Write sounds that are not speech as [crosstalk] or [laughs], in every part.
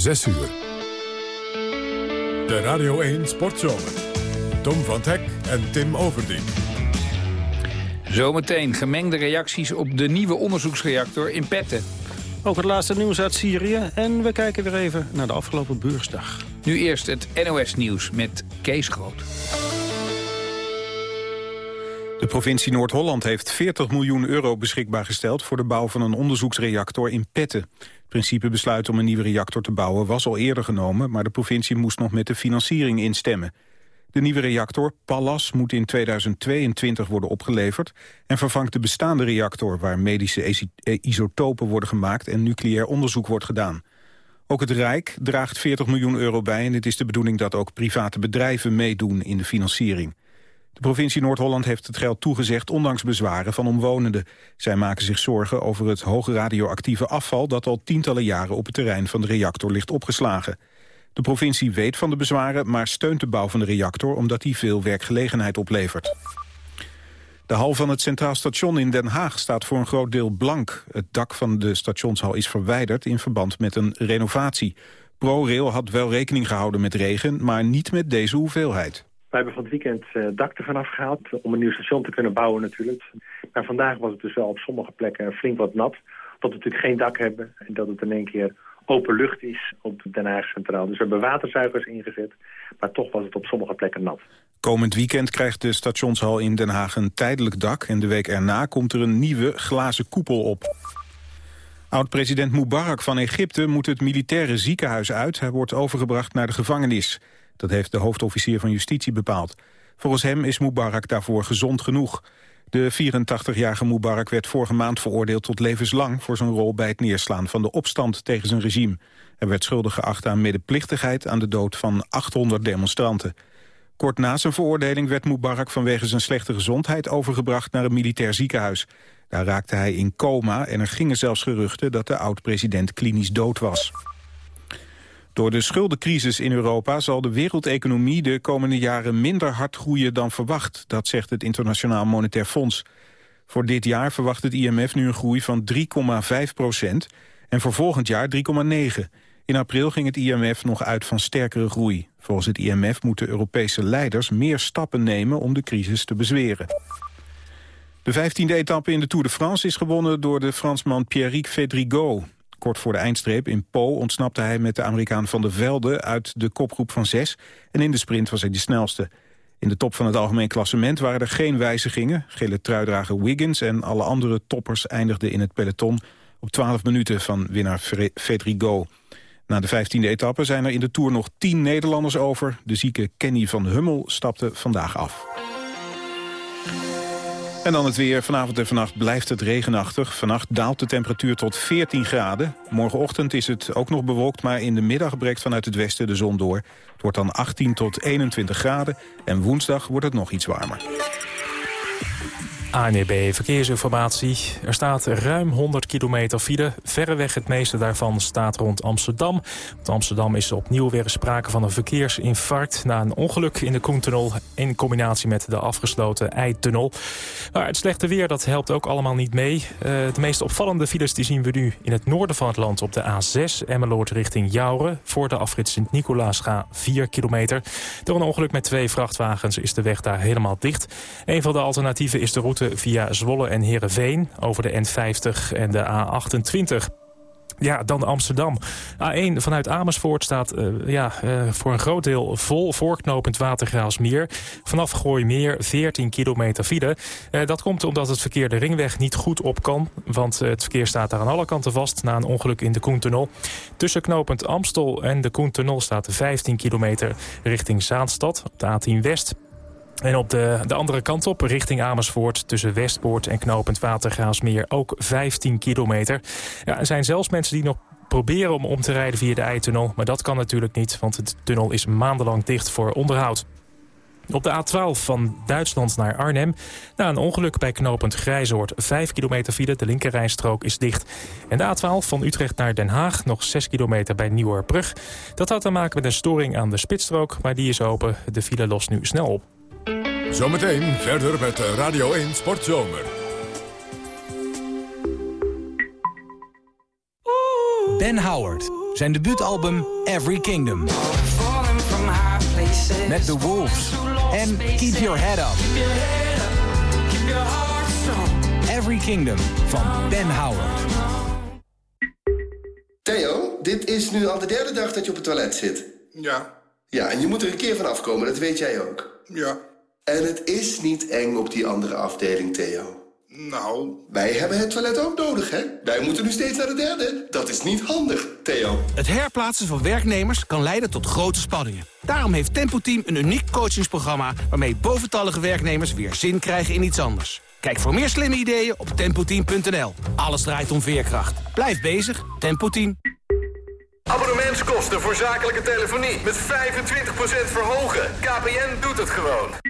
6 uur. De Radio 1 Sportzomer. Tom van Hek en Tim Overdien. Zometeen gemengde reacties op de nieuwe onderzoeksreactor in Petten. Ook het laatste nieuws uit Syrië. En we kijken weer even naar de afgelopen beursdag. Nu eerst het NOS-nieuws met Kees Groot. De provincie Noord-Holland heeft 40 miljoen euro beschikbaar gesteld... voor de bouw van een onderzoeksreactor in Petten. Het principebesluit om een nieuwe reactor te bouwen was al eerder genomen... maar de provincie moest nog met de financiering instemmen. De nieuwe reactor, Pallas, moet in 2022 worden opgeleverd... en vervangt de bestaande reactor waar medische eh, isotopen worden gemaakt... en nucleair onderzoek wordt gedaan. Ook het Rijk draagt 40 miljoen euro bij... en het is de bedoeling dat ook private bedrijven meedoen in de financiering. De provincie Noord-Holland heeft het geld toegezegd ondanks bezwaren van omwonenden. Zij maken zich zorgen over het hoge radioactieve afval... dat al tientallen jaren op het terrein van de reactor ligt opgeslagen. De provincie weet van de bezwaren, maar steunt de bouw van de reactor... omdat die veel werkgelegenheid oplevert. De hal van het Centraal Station in Den Haag staat voor een groot deel blank. Het dak van de stationshal is verwijderd in verband met een renovatie. ProRail had wel rekening gehouden met regen, maar niet met deze hoeveelheid. We hebben van het weekend uh, dak ervan afgehaald om een nieuw station te kunnen bouwen natuurlijk. Maar vandaag was het dus wel op sommige plekken flink wat nat. Dat we natuurlijk geen dak hebben en dat het in één keer open lucht is op Den Haag Centraal. Dus we hebben waterzuigers ingezet, maar toch was het op sommige plekken nat. Komend weekend krijgt de stationshal in Den Haag een tijdelijk dak... en de week erna komt er een nieuwe glazen koepel op. Oud-president Mubarak van Egypte moet het militaire ziekenhuis uit. Hij wordt overgebracht naar de gevangenis. Dat heeft de hoofdofficier van justitie bepaald. Volgens hem is Mubarak daarvoor gezond genoeg. De 84-jarige Mubarak werd vorige maand veroordeeld tot levenslang... voor zijn rol bij het neerslaan van de opstand tegen zijn regime. Hij werd schuldig geacht aan medeplichtigheid aan de dood van 800 demonstranten. Kort na zijn veroordeling werd Mubarak vanwege zijn slechte gezondheid... overgebracht naar een militair ziekenhuis. Daar raakte hij in coma en er gingen zelfs geruchten... dat de oud-president klinisch dood was. Door de schuldencrisis in Europa zal de wereldeconomie de komende jaren minder hard groeien dan verwacht. Dat zegt het Internationaal Monetair Fonds. Voor dit jaar verwacht het IMF nu een groei van 3,5 procent en voor volgend jaar 3,9. In april ging het IMF nog uit van sterkere groei. Volgens het IMF moeten Europese leiders meer stappen nemen om de crisis te bezweren. De 15e etappe in de Tour de France is gewonnen door de Fransman Pierrick Fedrigo. Kort voor de eindstreep in Po ontsnapte hij met de Amerikaan Van der Velde uit de kopgroep van zes. En in de sprint was hij de snelste. In de top van het algemeen klassement waren er geen wijzigingen. Gele truidrager Wiggins en alle andere toppers eindigden in het peloton... op 12 minuten van winnaar Fedrigo. Na de 15e etappe zijn er in de Tour nog 10 Nederlanders over. De zieke Kenny van Hummel stapte vandaag af. En dan het weer. Vanavond en vannacht blijft het regenachtig. Vannacht daalt de temperatuur tot 14 graden. Morgenochtend is het ook nog bewolkt, maar in de middag breekt vanuit het westen de zon door. Het wordt dan 18 tot 21 graden en woensdag wordt het nog iets warmer. ANEB Verkeersinformatie. Er staat ruim 100 kilometer file. Verreweg het meeste daarvan staat rond Amsterdam. Want Amsterdam is opnieuw weer sprake van een verkeersinfarct... na een ongeluk in de Koentunnel in combinatie met de afgesloten Eitunnel. Maar het slechte weer dat helpt ook allemaal niet mee. Uh, de meest opvallende files die zien we nu in het noorden van het land... op de A6 Emmeloord richting Jouren. Voor de afrit Sint-Nicolaas ga 4 kilometer. Door een ongeluk met twee vrachtwagens is de weg daar helemaal dicht. Een van de alternatieven is de route via Zwolle en Heerenveen... over de N50 en de A28. Ja, dan Amsterdam. A1 vanuit Amersfoort staat uh, ja, uh, voor een groot deel vol voorknopend Watergraafsmeer. Vanaf Gooimeer 14 kilometer file. Uh, dat komt omdat het verkeer de ringweg niet goed op kan. Want het verkeer staat daar aan alle kanten vast na een ongeluk in de Koentunnel. Tussen knopend Amstel en de Koentunnel staat 15 kilometer richting Zaanstad. De A10 West en op de, de andere kant op, richting Amersfoort... tussen Westpoort en Knopend Watergraafsmeer ook 15 kilometer. Ja, er zijn zelfs mensen die nog proberen om om te rijden via de Eitunnel. Maar dat kan natuurlijk niet, want de tunnel is maandenlang dicht voor onderhoud. Op de A12 van Duitsland naar Arnhem. Na een ongeluk bij knooppunt Grijzoord. 5 kilometer file, de linkerrijstrook is dicht. En de A12 van Utrecht naar Den Haag. Nog 6 kilometer bij Nieuwerbrug. Dat had te maken met een storing aan de spitsstrook. Maar die is open. De file lost nu snel op. Zometeen verder met Radio 1 Sportzomer. Ben Howard zijn debuutalbum Every Kingdom. Met The Wolves en Keep Your Head Up. Every Kingdom van Ben Howard. Theo, dit is nu al de derde dag dat je op het toilet zit. Ja. Ja, en je moet er een keer van afkomen, dat weet jij ook. Ja. En het is niet eng op die andere afdeling, Theo. Nou... Wij hebben het toilet ook nodig, hè? Wij moeten nu steeds naar de derde. Dat is niet handig, Theo. Het herplaatsen van werknemers kan leiden tot grote spanningen. Daarom heeft Tempo Team een uniek coachingsprogramma... waarmee boventallige werknemers weer zin krijgen in iets anders. Kijk voor meer slimme ideeën op tempoteam.nl. Alles draait om veerkracht. Blijf bezig, Tempo Team. Abonnementskosten voor zakelijke telefonie met 25% verhogen. KPN doet het gewoon.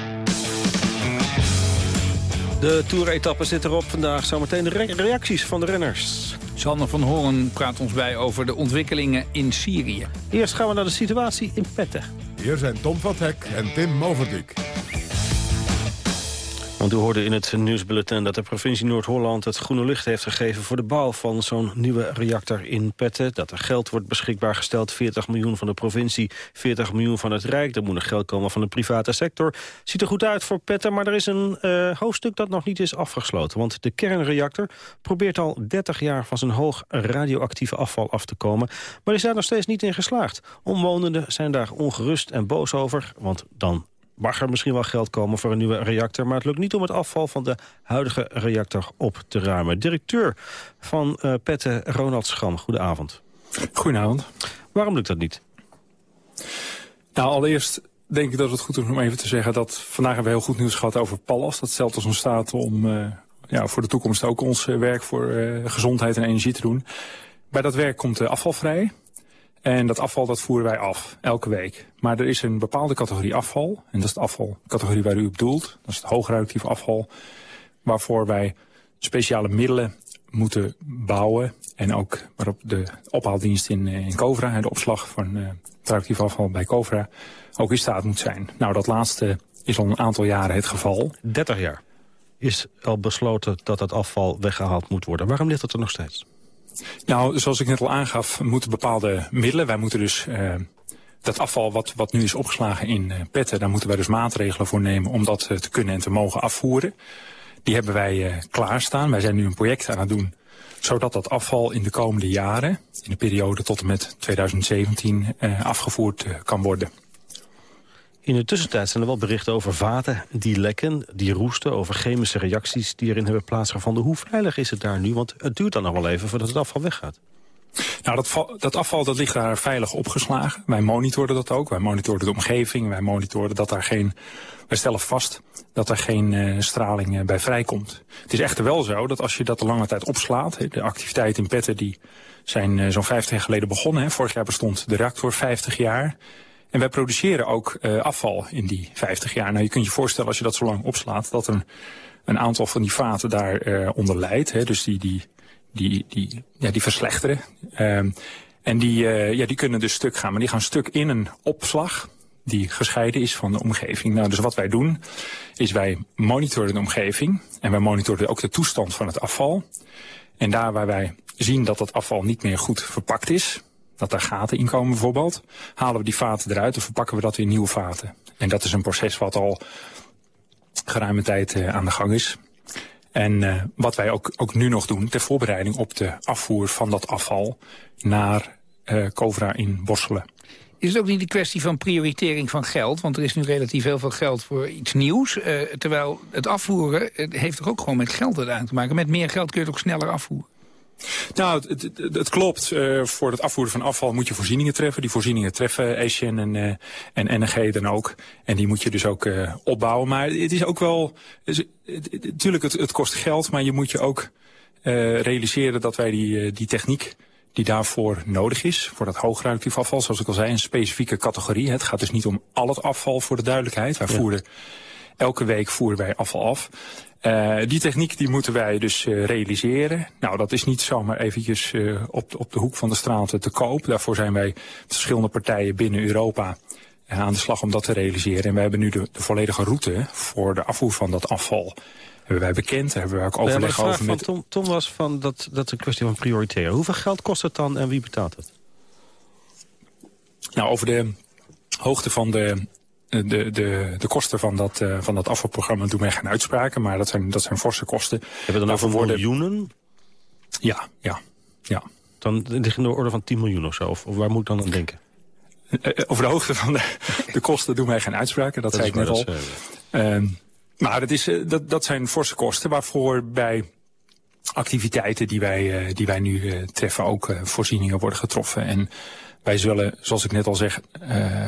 De Tour-etappe zit erop vandaag. Zometeen de re reacties van de renners. Sander van Hoorn praat ons bij over de ontwikkelingen in Syrië. Eerst gaan we naar de situatie in Petten. Hier zijn Tom van Hek en Tim Moverdijk. Want u hoorde in het nieuwsbulletin dat de provincie Noord-Holland het groene licht heeft gegeven voor de bouw van zo'n nieuwe reactor in Petten. Dat er geld wordt beschikbaar gesteld, 40 miljoen van de provincie, 40 miljoen van het Rijk. Er moet nog geld komen van de private sector. Ziet er goed uit voor Petten, maar er is een uh, hoofdstuk dat nog niet is afgesloten. Want de kernreactor probeert al 30 jaar van zijn hoog radioactieve afval af te komen. Maar is daar nog steeds niet in geslaagd. Omwonenden zijn daar ongerust en boos over, want dan mag er misschien wel geld komen voor een nieuwe reactor... maar het lukt niet om het afval van de huidige reactor op te ruimen. Directeur van uh, Pette, Ronald Schram, goedenavond. Goedenavond. Waarom lukt dat niet? Nou, allereerst denk ik dat het goed is om even te zeggen... dat vandaag hebben we heel goed nieuws gehad over Pallas. Dat stelt ons in staat om uh, ja, voor de toekomst ook ons werk... voor uh, gezondheid en energie te doen. Bij dat werk komt afval vrij... En dat afval dat voeren wij af, elke week. Maar er is een bepaalde categorie afval. En dat is de afvalcategorie waar u op doelt. Dat is het hoogradioactief afval. Waarvoor wij speciale middelen moeten bouwen. En ook waarop de ophaaldienst in, in Covra, de opslag van uh, radioactief afval bij Covra, ook in staat moet zijn. Nou, dat laatste is al een aantal jaren het geval. 30 jaar is al besloten dat dat afval weggehaald moet worden. Waarom ligt dat er nog steeds? Nou, zoals ik net al aangaf, moeten bepaalde middelen... wij moeten dus uh, dat afval wat, wat nu is opgeslagen in uh, petten... daar moeten wij dus maatregelen voor nemen om dat uh, te kunnen en te mogen afvoeren. Die hebben wij klaarstaan. Wij zijn nu een project aan het doen zodat dat afval in de komende jaren... in de periode tot en met 2017 afgevoerd kan worden. In de tussentijd zijn er wel berichten over vaten die lekken, die roesten... over chemische reacties die erin hebben plaatsgevonden. Hoe veilig is het daar nu? Want het duurt dan nog wel even voordat het afval weggaat. Nou, dat, dat, afval dat ligt daar veilig opgeslagen. Wij monitoren dat ook. Wij monitoren de omgeving. Wij monitoren dat daar geen... Wij stellen vast dat er geen uh, straling uh, bij vrijkomt. Het is echter wel zo dat als je dat de lange tijd opslaat... de activiteiten in petten die zijn uh, zo'n 50 jaar geleden begonnen. Hè. Vorig jaar bestond de reactor 50 jaar... En wij produceren ook uh, afval in die 50 jaar. Nou, je kunt je voorstellen als je dat zo lang opslaat... dat een, een aantal van die vaten daar uh, onder leidt. Dus die, die, die, die, ja, die verslechteren. Um, en die, uh, ja, die kunnen dus stuk gaan. Maar die gaan stuk in een opslag die gescheiden is van de omgeving. Nou, dus wat wij doen, is wij monitoren de omgeving. En wij monitoren ook de toestand van het afval. En daar waar wij zien dat dat afval niet meer goed verpakt is dat daar gaten in komen bijvoorbeeld. Halen we die vaten eruit en verpakken we dat in nieuwe vaten. En dat is een proces wat al geruime tijd uh, aan de gang is. En uh, wat wij ook, ook nu nog doen ter voorbereiding op de afvoer van dat afval naar uh, Covra in Borselen. Is het ook niet een kwestie van prioritering van geld? Want er is nu relatief heel veel geld voor iets nieuws. Terwijl het afvoeren heeft toch ook gewoon met geld aan te maken. Met meer geld kun je het ook sneller afvoeren. Nou, het, het, het klopt. Uh, voor het afvoeren van afval moet je voorzieningen treffen. Die voorzieningen treffen Asian en, uh, en NG dan ook. En die moet je dus ook uh, opbouwen. Maar het is ook wel... Natuurlijk, het, het kost geld, maar je moet je ook realiseren dat wij die, die techniek die daarvoor nodig is, voor dat hoogruimtelijk afval, zoals ik al zei, een specifieke categorie. Het gaat dus niet om al het afval voor de duidelijkheid. Wij ja. voeren, elke week voeren wij afval af. Uh, die techniek die moeten wij dus uh, realiseren. Nou, dat is niet zomaar eventjes uh, op, op de hoek van de straat te koop. Daarvoor zijn wij verschillende partijen binnen Europa aan de slag om dat te realiseren. En wij hebben nu de, de volledige route voor de afvoer van dat afval hebben wij bekend. Daar hebben we ook overleg ja, over met... Tom, Tom was van dat, dat is een kwestie van prioriteren. Hoeveel geld kost het dan en wie betaalt het? Nou, over de hoogte van de de, de, de kosten van dat, uh, van dat afvalprogramma doen wij geen uitspraken, maar dat zijn, dat zijn forse kosten. Hebben we dan over worden... miljoenen? Ja, ja, ja. Dan ligt in de orde van 10 miljoen of zo, of, of waar moet ik dan aan denken? Uh, over de hoogte van de, de, kosten doen wij geen uitspraken, dat, dat zei ik net al. Uh, maar dat, is, dat, dat zijn forse kosten waarvoor bij activiteiten die wij, die wij nu treffen ook voorzieningen worden getroffen. En wij zullen, zoals ik net al zeg, uh,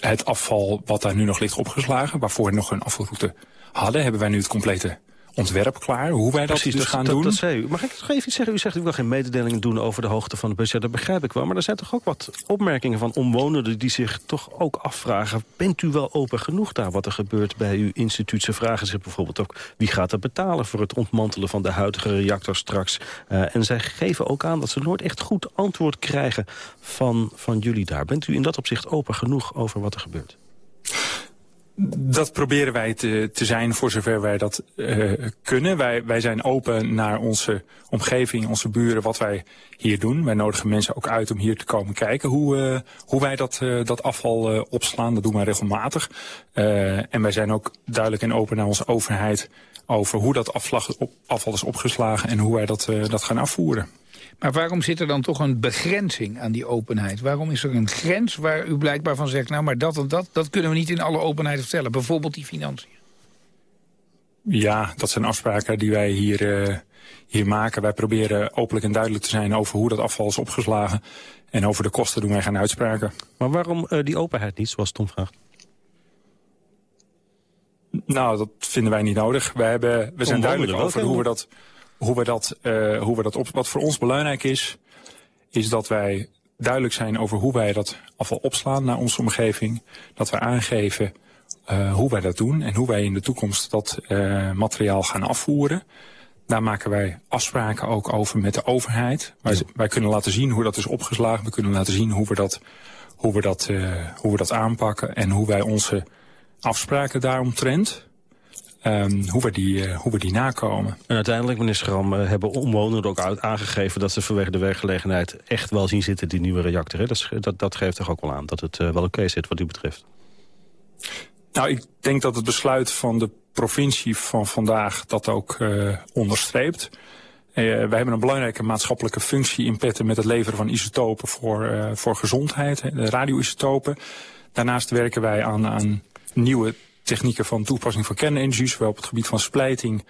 het afval wat daar nu nog ligt opgeslagen, waarvoor we nog een afvalroute hadden, hebben wij nu het complete ontwerp klaar. Hoe wij dat Precies, dus gaan dat, doen. Dat zei u. Mag ik nog even iets zeggen? U zegt u wil geen mededelingen doen over de hoogte van het budget. Dat begrijp ik wel. Maar er zijn toch ook wat opmerkingen van omwonenden... die zich toch ook afvragen... bent u wel open genoeg daar wat er gebeurt bij uw instituut? Ze vragen zich bijvoorbeeld ook... wie gaat er betalen voor het ontmantelen van de huidige reactor straks? Uh, en zij geven ook aan dat ze nooit echt goed antwoord krijgen van, van jullie daar. Bent u in dat opzicht open genoeg over wat er gebeurt? Dat proberen wij te, te zijn voor zover wij dat uh, kunnen. Wij, wij zijn open naar onze omgeving, onze buren, wat wij hier doen. Wij nodigen mensen ook uit om hier te komen kijken hoe, uh, hoe wij dat, uh, dat afval opslaan. Dat doen wij regelmatig. en wij zijn ook duidelijk en open naar onze overheid over hoe dat afval is opgeslagen en hoe wij dat, dat gaan afvoeren. Maar waarom zit er dan toch een begrenzing aan die openheid? Waarom is er een grens waar u blijkbaar van zegt... nou, maar dat en dat, dat kunnen we niet in alle openheid vertellen. Bijvoorbeeld die financiën. Ja, dat zijn afspraken die wij hier, uh, hier maken. Wij proberen openlijk en duidelijk te zijn over hoe dat afval is opgeslagen. En over de kosten doen wij geen uitspraken. Maar waarom uh, die openheid niet, zoals Tom vraagt? Nou, dat vinden wij niet nodig. We, hebben, we zijn duidelijk over hoe we dat hoe we dat, uh, hoe we dat op, wat voor ons belangrijk is, is dat wij duidelijk zijn over hoe wij dat afval opslaan naar onze omgeving. Dat wij aangeven uh, hoe wij dat doen en hoe wij in de toekomst dat uh, materiaal gaan afvoeren. Daar maken wij afspraken ook over met de overheid. Wij, wij kunnen laten zien hoe dat is opgeslagen. We kunnen laten zien hoe we dat, hoe we dat, hoe we dat aanpakken en hoe wij onze afspraken daaromtrent Um, hoe, we die, uh, hoe we die nakomen. En uiteindelijk, meneer Schram, uh, hebben omwonenden ook uit aangegeven... dat ze vanwege de werkgelegenheid echt wel zien zitten, die nieuwe reactor. Hè? Dat, dat, dat, geeft toch ook wel aan dat het uh, wel oké okay zit wat u betreft? Nou, ik denk dat het besluit van de provincie van vandaag dat ook onderstreept. wij hebben een belangrijke maatschappelijke functie in petten... met het leveren van isotopen voor, voor gezondheid, radioisotopen. Daarnaast werken wij aan, aan nieuwe technieken van toepassing van kernenergie... zowel op het gebied van splijting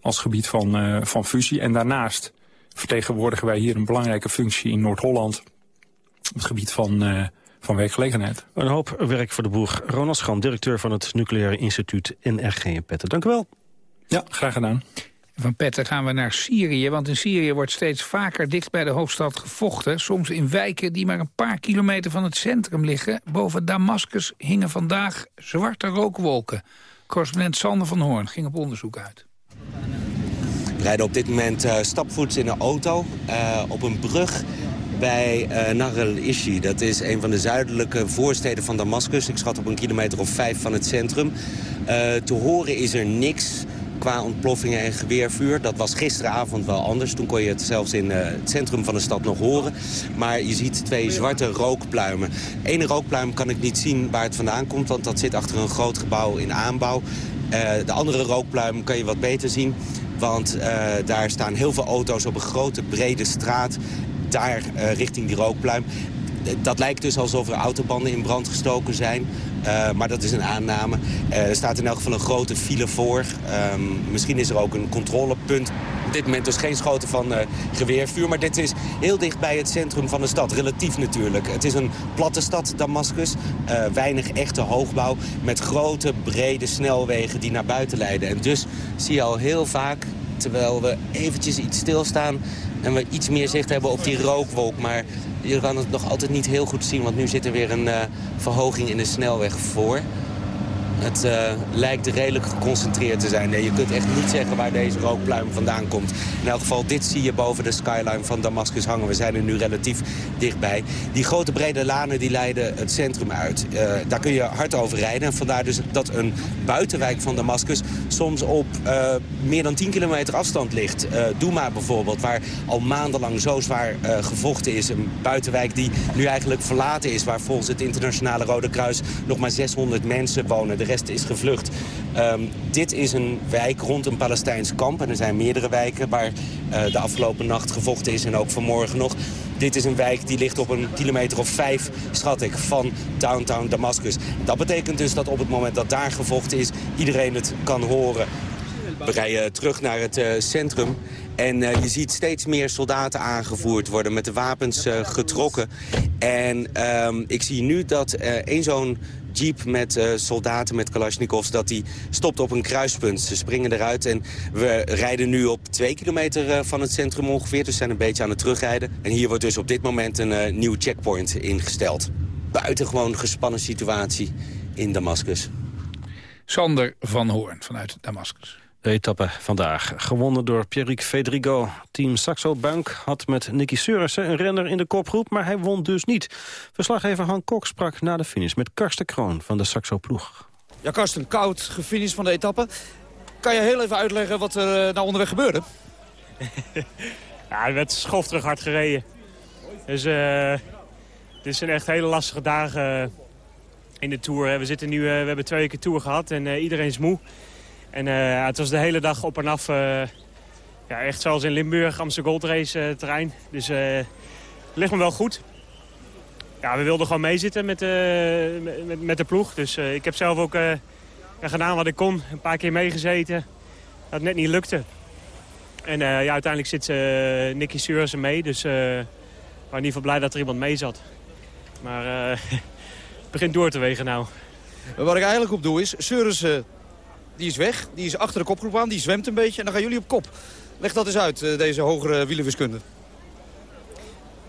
als gebied van, uh, van fusie. En daarnaast vertegenwoordigen wij hier een belangrijke functie in Noord-Holland... op het gebied van, uh, van werkgelegenheid. Een hoop werk voor de boer. Ronald Scham, directeur van het Nucleaire Instituut NRG in Petten. Dank u wel. Ja, graag gedaan. Van Petten gaan we naar Syrië, want in Syrië wordt steeds vaker dicht bij de hoofdstad gevochten. Soms in wijken die maar een paar kilometer van het centrum liggen. Boven Damascus hingen vandaag zwarte rookwolken. Correspondent Sander van Hoorn ging op onderzoek uit. We rijden op dit moment uh, stapvoets in een auto uh, op een brug bij uh, Nahr el-Ishi. Dat is een van de zuidelijke voorsteden van Damascus. Ik schat op een kilometer of vijf van het centrum. te horen is er niks qua ontploffingen en geweervuur. Dat was gisteravond wel anders. Toen kon je het zelfs in uh, het centrum van de stad nog horen. Maar je ziet twee zwarte rookpluimen. Ene rookpluim kan ik niet zien waar het vandaan komt... want dat zit achter een groot gebouw in aanbouw. Uh, de andere rookpluim kan je wat beter zien... want uh, daar staan heel veel auto's op een grote brede straat... daar richting die rookpluim dat lijkt dus alsof er autobanden in brand gestoken zijn. Uh, maar dat is een aanname. Uh, er staat in elk geval een grote file voor. Um, misschien is er ook een controlepunt. Op dit moment dus geen schoten van uh, geweervuur. Maar dit is heel dicht bij het centrum van de stad. Relatief natuurlijk. Het is een platte stad, Damascus. weinig echte hoogbouw. Met grote, brede snelwegen die naar buiten leiden. En dus zie je al heel vaak, terwijl we eventjes iets stilstaan... en we iets meer zicht hebben op die rookwolk. Maar je kan het nog altijd niet heel goed zien, want nu zit er weer een uh, verhoging in de snelweg voor. Het uh, lijkt redelijk geconcentreerd te zijn. Nee, je kunt echt niet zeggen waar deze rookpluim vandaan komt. In elk geval, dit zie je boven de skyline van Damascus hangen. We zijn er nu relatief dichtbij. Die grote brede lanen die leiden het centrum uit. Uh, daar kun je hard over rijden. En vandaar dus dat een buitenwijk van Damascus soms op uh, meer dan 10 kilometer afstand ligt. Douma bijvoorbeeld, waar al maandenlang zo zwaar gevochten is. Een buitenwijk die nu eigenlijk verlaten is. Waar volgens het internationale Rode Kruis nog maar 600 mensen wonen rest is gevlucht. Um, dit is een wijk rond een Palestijns kamp. En er zijn meerdere wijken waar uh, de afgelopen nacht gevochten is en ook vanmorgen nog. Dit is een wijk die ligt op een kilometer of vijf, schat ik, van downtown Damascus. Dat betekent dus dat op het moment dat daar gevochten is, iedereen het kan horen. We rijden terug naar het uh, centrum en uh, je ziet steeds meer soldaten aangevoerd worden met de wapens getrokken. En um, ik zie nu dat één zo'n jeep met uh, soldaten met Kalashnikovs... dat die stopt op een kruispunt. Ze springen eruit en we rijden nu op twee kilometer uh, van het centrum ongeveer. Dus zijn een beetje aan het terugrijden. En hier wordt dus op dit moment een uh, nieuw checkpoint ingesteld. Buitengewoon gespannen situatie in Damascus. Sander van Hoorn vanuit Damascus. De etappe vandaag, gewonnen door Pierrick Fedrigo. Team Saxo Bank had met Nicky Seurissen een renner in de kopgroep... maar hij won dus niet. Verslaggever Han Kok sprak na de finish met Karsten Kroon van de Saxo-ploeg. Ja, Karsten, koud gefinish van de etappe. Kan je heel even uitleggen wat er nou onderweg gebeurde? [laughs] ja, er werd schofterig hard gereden. Dus uh, het is een echt hele lastige dagen in de Tour. We, zitten nu, uh, we hebben twee weken Tour gehad en uh, iedereen is moe. En uh, het was de hele dag op en af. Uh, ja, echt zoals in Limburg, Amsterdam Gold Race uh, terrein. Dus het ligt me wel goed. Ja, we wilden gewoon meezitten met, met, met, de ploeg. Dus ik heb zelf ook gedaan wat ik kon. Een paar keer meegezeten. Dat net niet lukte. En ja, uiteindelijk zit Nicky Seursen mee. Dus ben in ieder geval blij dat er iemand mee zat. Maar [laughs] het begint door te wegen nou. Wat ik eigenlijk op doe is, Seursen die is weg. Die is achter de kopgroep aan. Die zwemt een beetje. En dan gaan jullie op kop. Leg dat eens uit, eh, deze hogere wielerwiskunde.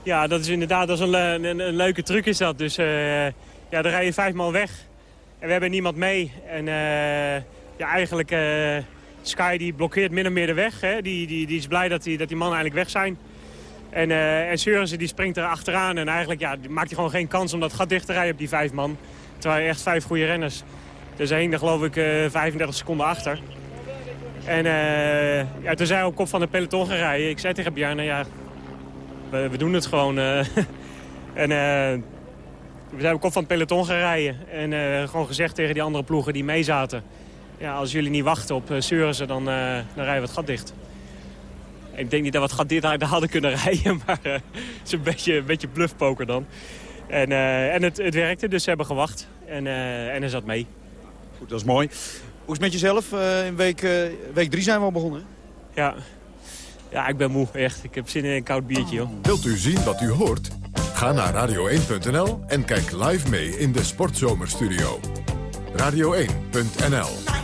Ja, dat is inderdaad dat is een, een, leuke truc is dat. Dus uh, ja, dan rij je vijfmaal weg. En we hebben niemand mee. En uh, ja, eigenlijk Sky die blokkeert min of meer de weg. Hè. Die, die, die is blij dat die, dat die mannen eigenlijk weg zijn. En, uh, en Seurensen die springt er achteraan. En eigenlijk ja, maakt hij gewoon geen kans om dat gat dicht te rijden op die vijf man. Terwijl je echt vijf goede renners. Dus hij hing er geloof ik 35 eh, seconden achter. En uh, ja, toen zei hij op kop van de peloton gaan rijden. Ik zei tegen Bjarne, ja, we, we, doen het gewoon. Uh, [laughs] en we zijn op kop van het peloton gaan rijden. En gewoon gezegd tegen die andere ploegen die meezaten. Ja, als jullie niet wachten op uh, dan, dan rijden we het gat dicht. Ik denk niet dat we het gat dicht hadden [laughs] kunnen rijden, [laughs] maar het is een beetje, een beetje bluffpoker dan. En, en het, het werkte, dus ze hebben gewacht. En, en hij zat mee. Goed, dat is mooi. Hoe is het met jezelf? Uh, in week, uh, week drie zijn we al begonnen. Ja. ja, ik ben moe, echt. Ik heb zin in een koud biertje, joh. Wilt u zien wat u hoort? Ga naar radio1.nl en kijk live mee in de Sportzomerstudio. Radio1.nl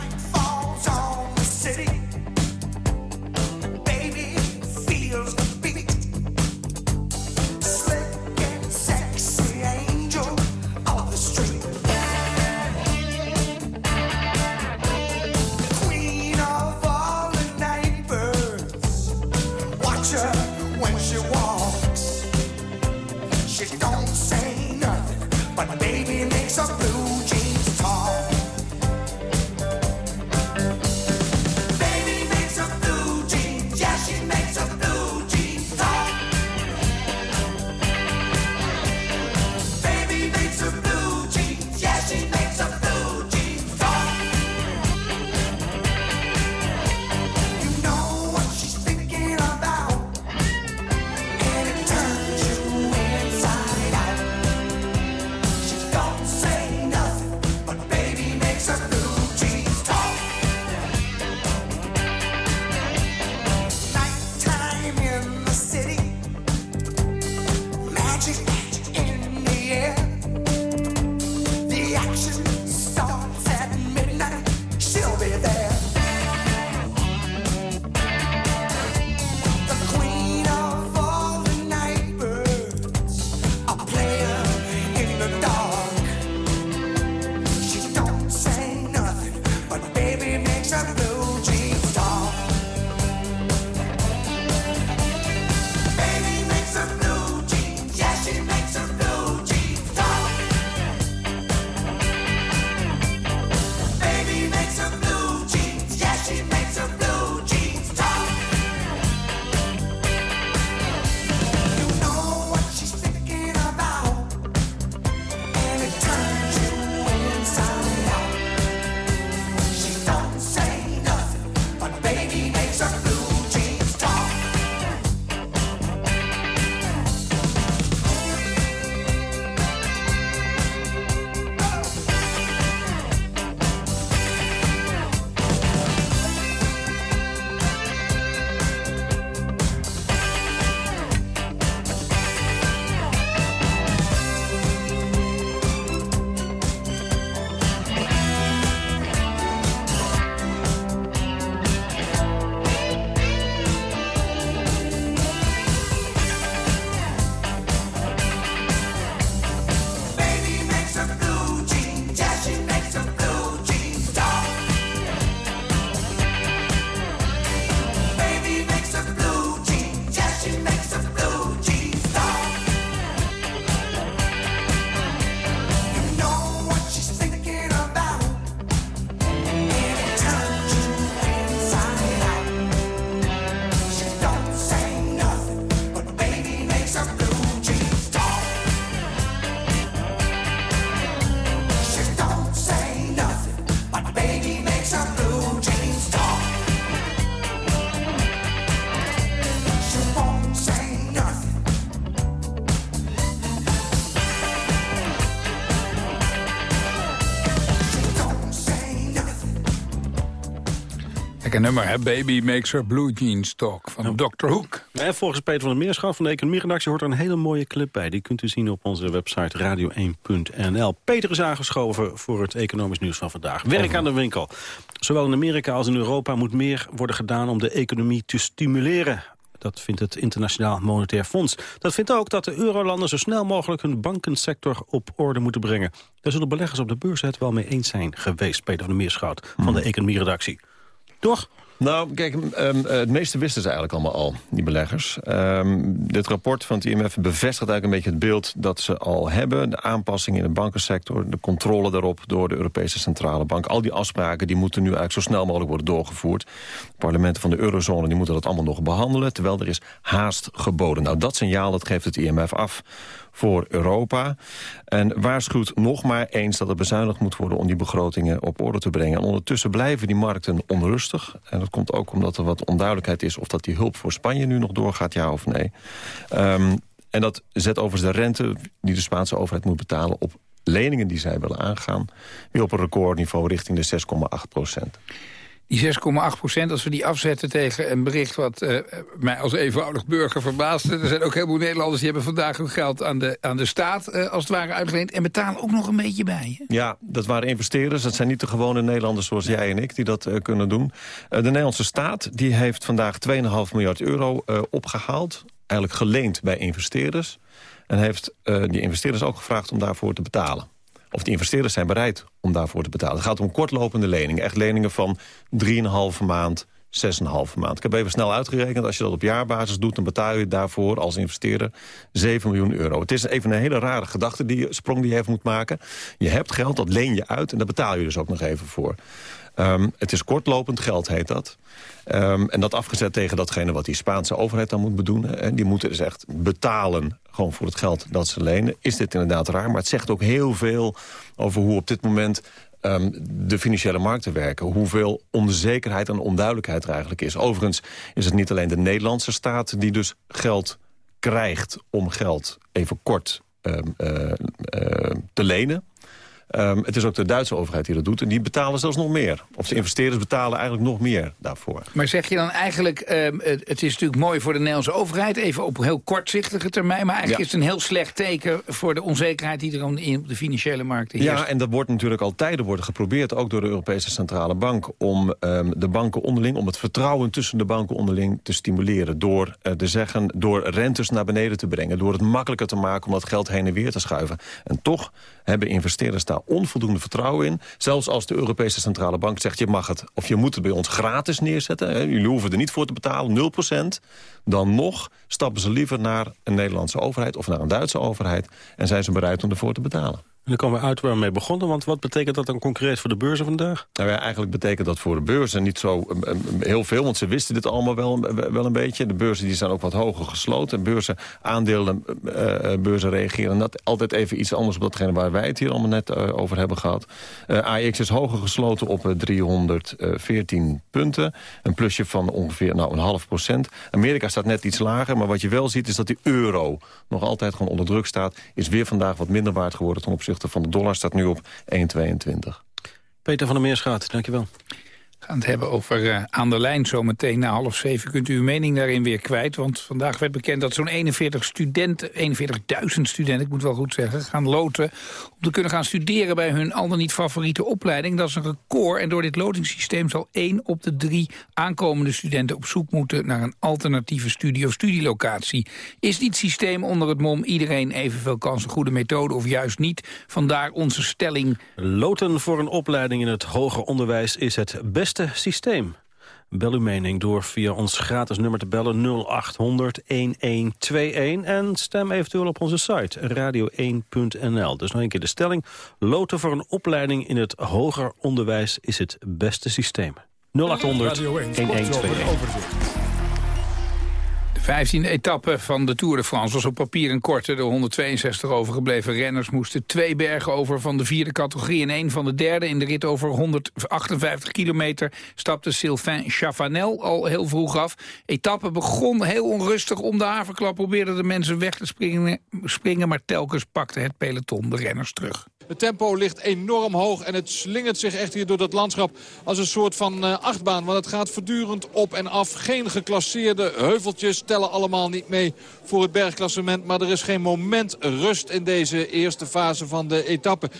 nummer, hè? Baby makes her blue jeans talk van Dr. Hoek. En volgens Peter van der Meerschouw van de Economie-redactie... hoort er een hele mooie clip bij. Die kunt u zien op onze website radio1.nl. Peter is aangeschoven voor het economisch nieuws van vandaag. Werk aan de winkel. Zowel in Amerika als in Europa moet meer worden gedaan... om de economie te stimuleren. Dat vindt het Internationaal Monetair Fonds. Dat vindt ook dat de eurolanden zo snel mogelijk hun bankensector op orde moeten brengen. Daar zullen beleggers op de beurs het wel mee eens zijn geweest, Peter van der Meerschout van de Economie-redactie. Toch? Nou, kijk, um, het meeste wisten ze eigenlijk allemaal al, die beleggers. Um, dit rapport van het IMF bevestigt eigenlijk een beetje het beeld dat ze al hebben. De aanpassingen in de bankensector, de controle daarop door de Europese Centrale Bank. Al die afspraken die moeten nu eigenlijk zo snel mogelijk worden doorgevoerd. De parlementen van de eurozone die moeten dat allemaal nog behandelen, terwijl er is haast geboden. Nou, dat signaal dat geeft het IMF af voor Europa. En waarschuwt nog maar eens dat er bezuinigd moet worden... om die begrotingen op orde te brengen. En ondertussen blijven die markten onrustig. En dat komt ook omdat er wat onduidelijkheid is... of dat die hulp voor Spanje nu nog doorgaat, ja of nee. Um, en dat zet overigens de rente die de Spaanse overheid moet betalen... op leningen die zij willen aangaan... weer op een recordniveau richting de 6,8 procent. Die 6,8 procent, als we die afzetten tegen een bericht... wat uh, mij als eenvoudig burger verbaasde... er zijn ook heel veel Nederlanders die hebben vandaag hun geld aan de, aan de staat... Uh, als het ware uitgeleend en betalen ook nog een beetje bij. Ja, dat waren investeerders. Dat zijn niet de gewone Nederlanders zoals jij en ik die dat uh, kunnen doen. de Nederlandse staat die heeft vandaag 2,5 miljard euro opgehaald. Eigenlijk geleend bij investeerders. En heeft die investeerders ook gevraagd om daarvoor te betalen of de investeerders zijn bereid om daarvoor te betalen. Het gaat om kortlopende leningen. Echt leningen van 3,5 maand, 6,5 maand. Ik heb even snel uitgerekend, als je dat op jaarbasis doet... dan betaal je daarvoor als investeerder 7 miljoen euro. Het is even een hele rare gedachte, die sprong die je even moet maken. Je hebt geld, dat leen je uit en daar betaal je dus ook nog even voor. Um, het is kortlopend geld, heet dat. Um, en dat afgezet tegen datgene wat die Spaanse overheid dan moet bedoen. Hè, die moeten dus echt betalen gewoon voor het geld dat ze lenen. Is dit inderdaad raar, maar het zegt ook heel veel over hoe op dit moment um, de financiële markten werken. Hoeveel onzekerheid en onduidelijkheid er eigenlijk is. Overigens is het niet alleen de Nederlandse staat die dus geld krijgt om geld even kort um, uh, uh, te lenen. Um, het is ook de Duitse overheid die dat doet. En die betalen zelfs nog meer. Of de investeerders betalen eigenlijk nog meer daarvoor. Maar zeg je dan eigenlijk... Um, het, is natuurlijk mooi voor de Nederlandse overheid... even op een heel kortzichtige termijn... maar eigenlijk is het een heel slecht teken... voor de onzekerheid die er in de financiële markten heerst. Ja, en dat wordt natuurlijk al tijden worden geprobeerd... ook door de Europese Centrale Bank... om um, de banken onderling, om het vertrouwen tussen de banken onderling te stimuleren. Door uh, te zeggen, door rentes naar beneden te brengen. Door het makkelijker te maken om dat geld heen en weer te schuiven. En toch hebben investeerders daar onvoldoende vertrouwen in. Zelfs als de Europese Centrale Bank zegt... je mag het of je moet het bij ons gratis neerzetten. Hè, jullie hoeven er niet voor te betalen, 0%. Dan nog stappen ze liever naar een Nederlandse overheid... of naar een Duitse overheid en zijn ze bereid om ervoor te betalen. En dan komen we uit waar we mee begonnen, want wat betekent dat dan concreet voor de beurzen vandaag? Nou ja, eigenlijk betekent dat voor de beurzen niet zo um, um, heel veel, want ze wisten dit allemaal wel, wel een beetje. De beurzen die zijn ook wat hoger gesloten. Beurzen, aandelen, uh, beurzen reageren dat altijd even iets anders op datgene waar wij het hier allemaal net over hebben gehad. Uh, AX is hoger gesloten op 314 punten. Een plusje van ongeveer nou, een half procent. Amerika staat net iets lager, maar wat je wel ziet is dat die euro nog altijd gewoon onder druk staat. Is weer vandaag wat minder waard geworden ten opzichte van de dollar staat nu op 1,22. Peter van der Meerschaat, dankjewel. Gaan het hebben over uh, aan de lijn zometeen na half zeven. Kunt u uw mening daarin weer kwijt? Want vandaag werd bekend dat zo'n 41 studenten, 41.000 studenten, ik moet wel goed zeggen, gaan loten om te kunnen gaan studeren bij hun al dan niet favoriete opleiding. Dat is een record en door dit lotingssysteem zal één op de drie aankomende studenten op zoek moeten naar een alternatieve studie of studielocatie. Is dit systeem onder het mom iedereen evenveel kans een goede methode of juist niet? Vandaar onze stelling. Loten voor een opleiding in het hoger onderwijs is het beste systeem. Bel uw mening door via ons gratis nummer te bellen 0800 1121 en stem eventueel op onze site radio1.nl. Dus nog een keer de stelling. Loten voor een opleiding in het hoger onderwijs is het beste systeem. 0800 1121. 15 etappe van de Tour de France was op papier een korte. De 162 overgebleven renners moesten twee bergen over van de vierde categorie... en één van de derde. In de rit over 158 kilometer stapte Sylvain Chavanel al heel vroeg af. Etappe begon heel onrustig. Om de haverklap probeerden de mensen weg te springen, springen... maar telkens pakte het peloton de renners terug. Het tempo ligt enorm hoog en het slingert zich echt hier door dat landschap als een soort van uh, achtbaan. Want het gaat voortdurend op en af. Geen geclasseerde heuveltjes tellen allemaal niet mee voor het bergklassement. Maar er is geen moment rust in deze eerste fase van de etappe.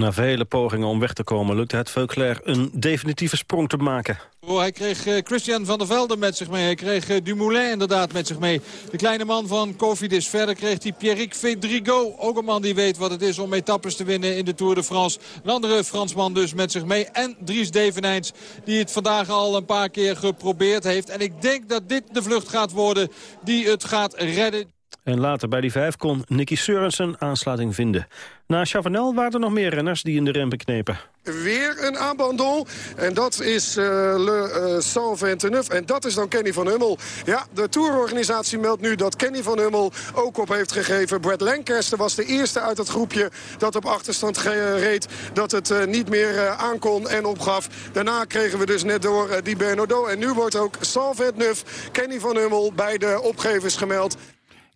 Na vele pogingen om weg te komen lukte het Veuclair een definitieve sprong te maken. Oh, hij kreeg uh, Christian van der Velde met zich mee. Hij kreeg uh, Dumoulin inderdaad met zich mee. De kleine man van Cofidis. Verder kreeg hij Pierrick Fedrigo. Ook een man die weet wat het is om etappes te winnen in de Tour de France. Een andere Fransman dus met zich mee. En Dries Devenijns die het vandaag al een paar keer geprobeerd heeft. En ik denk dat dit de vlucht gaat worden die het gaat redden. En later bij die vijf kon Nicky Sørensen aansluiting vinden. Na Chavanel waren er nog meer renners die in de rempen knepen. Weer een abandon. En dat is uh, Le uh, Saint-Venteneuf. En dat is dan Kenny van Hummel. Ja, de tourorganisatie meldt nu dat Kenny van Hummel ook op heeft gegeven. Brad Lancaster was de eerste uit het groepje dat op achterstand reed. Dat het uh, niet meer aankon en opgaf. Daarna kregen we dus net door die Bernardo. En nu wordt ook Saint-Venteneuf, Kenny van Hummel bij de opgevers gemeld.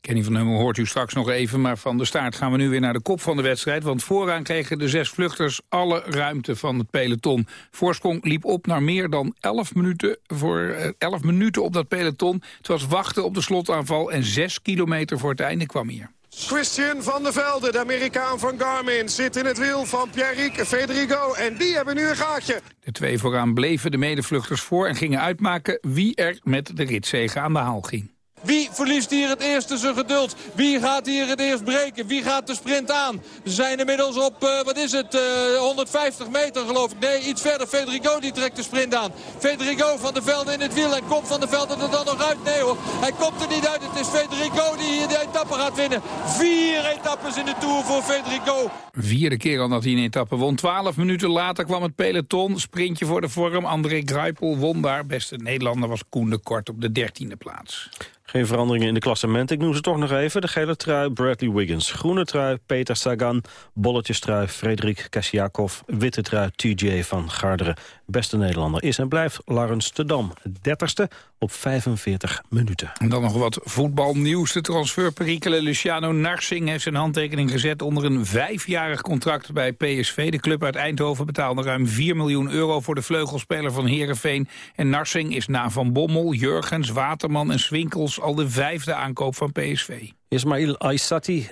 Kenny van Hummel hoort u straks nog even, maar van de start gaan we nu weer naar de kop van de wedstrijd. Want vooraan kregen de zes vluchters alle ruimte van het peloton. Voorsprong liep op naar meer dan 11 minuten, voor, 11 minuten op dat peloton. Het was wachten op de slotaanval en 6 kilometer voor het einde kwam hier. Christian van der Velde, de Amerikaan van Garmin, zit in het wiel van Pierrick Federico. En die hebben nu een gaatje. De twee vooraan bleven de medevluchters voor en gingen uitmaken wie er met de ritzegen aan de haal ging. Wie verliest hier het eerste zijn geduld? Wie gaat hier het eerst breken? Wie gaat de sprint aan? Ze zijn inmiddels op, uh, wat is het, uh, 150 meter geloof ik. Nee, iets verder. Federico die trekt de sprint aan. Federico van der Velde in het wiel. En komt van der Velde er dan nog uit? Nee hoor, hij komt er niet uit. Het is Federico die hier de etappe gaat winnen. Vier etappes in de Tour voor Federico. Vierde keer al dat hij een etappe won. Twaalf minuten later kwam het peloton. Sprintje voor de vorm. André Greipel won daar. Beste Nederlander was Koen de Kort op de dertiende plaats. Geen veranderingen in de klassement. Ik noem ze toch nog even. De gele trui Bradley Wiggins. Groene trui Peter Sagan. Bolletjestrui Frederik Kasiakov. Witte trui TJ van Garderen. Beste Nederlander is en blijft Laurens de Dam. 30ste op 45 minuten. En dan nog wat voetbalnieuws. De transferperikelen Luciano Narsing heeft zijn handtekening gezet... onder een vijfjarig contract bij PSV. De club uit Eindhoven betaalde ruim 4 miljoen euro... voor de vleugelspeler van Heerenveen. En Narsing is na Van Bommel, Jurgens, Waterman en Swinkels... al de vijfde aankoop van PSV. Ismail Aissati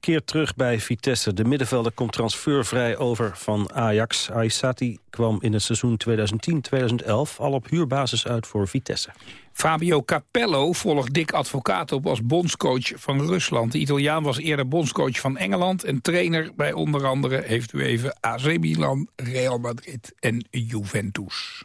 keert terug bij Vitesse. De middenvelder komt transfervrij over van Ajax. Aissati kwam in het seizoen 2010-2011 al op huurbasis uit voor Vitesse. Fabio Capello volgt Dick Advocaat op als bondscoach van Rusland. De Italiaan was eerder bondscoach van Engeland... en trainer bij onder andere, heeft u even, AC Milan, Real Madrid en Juventus.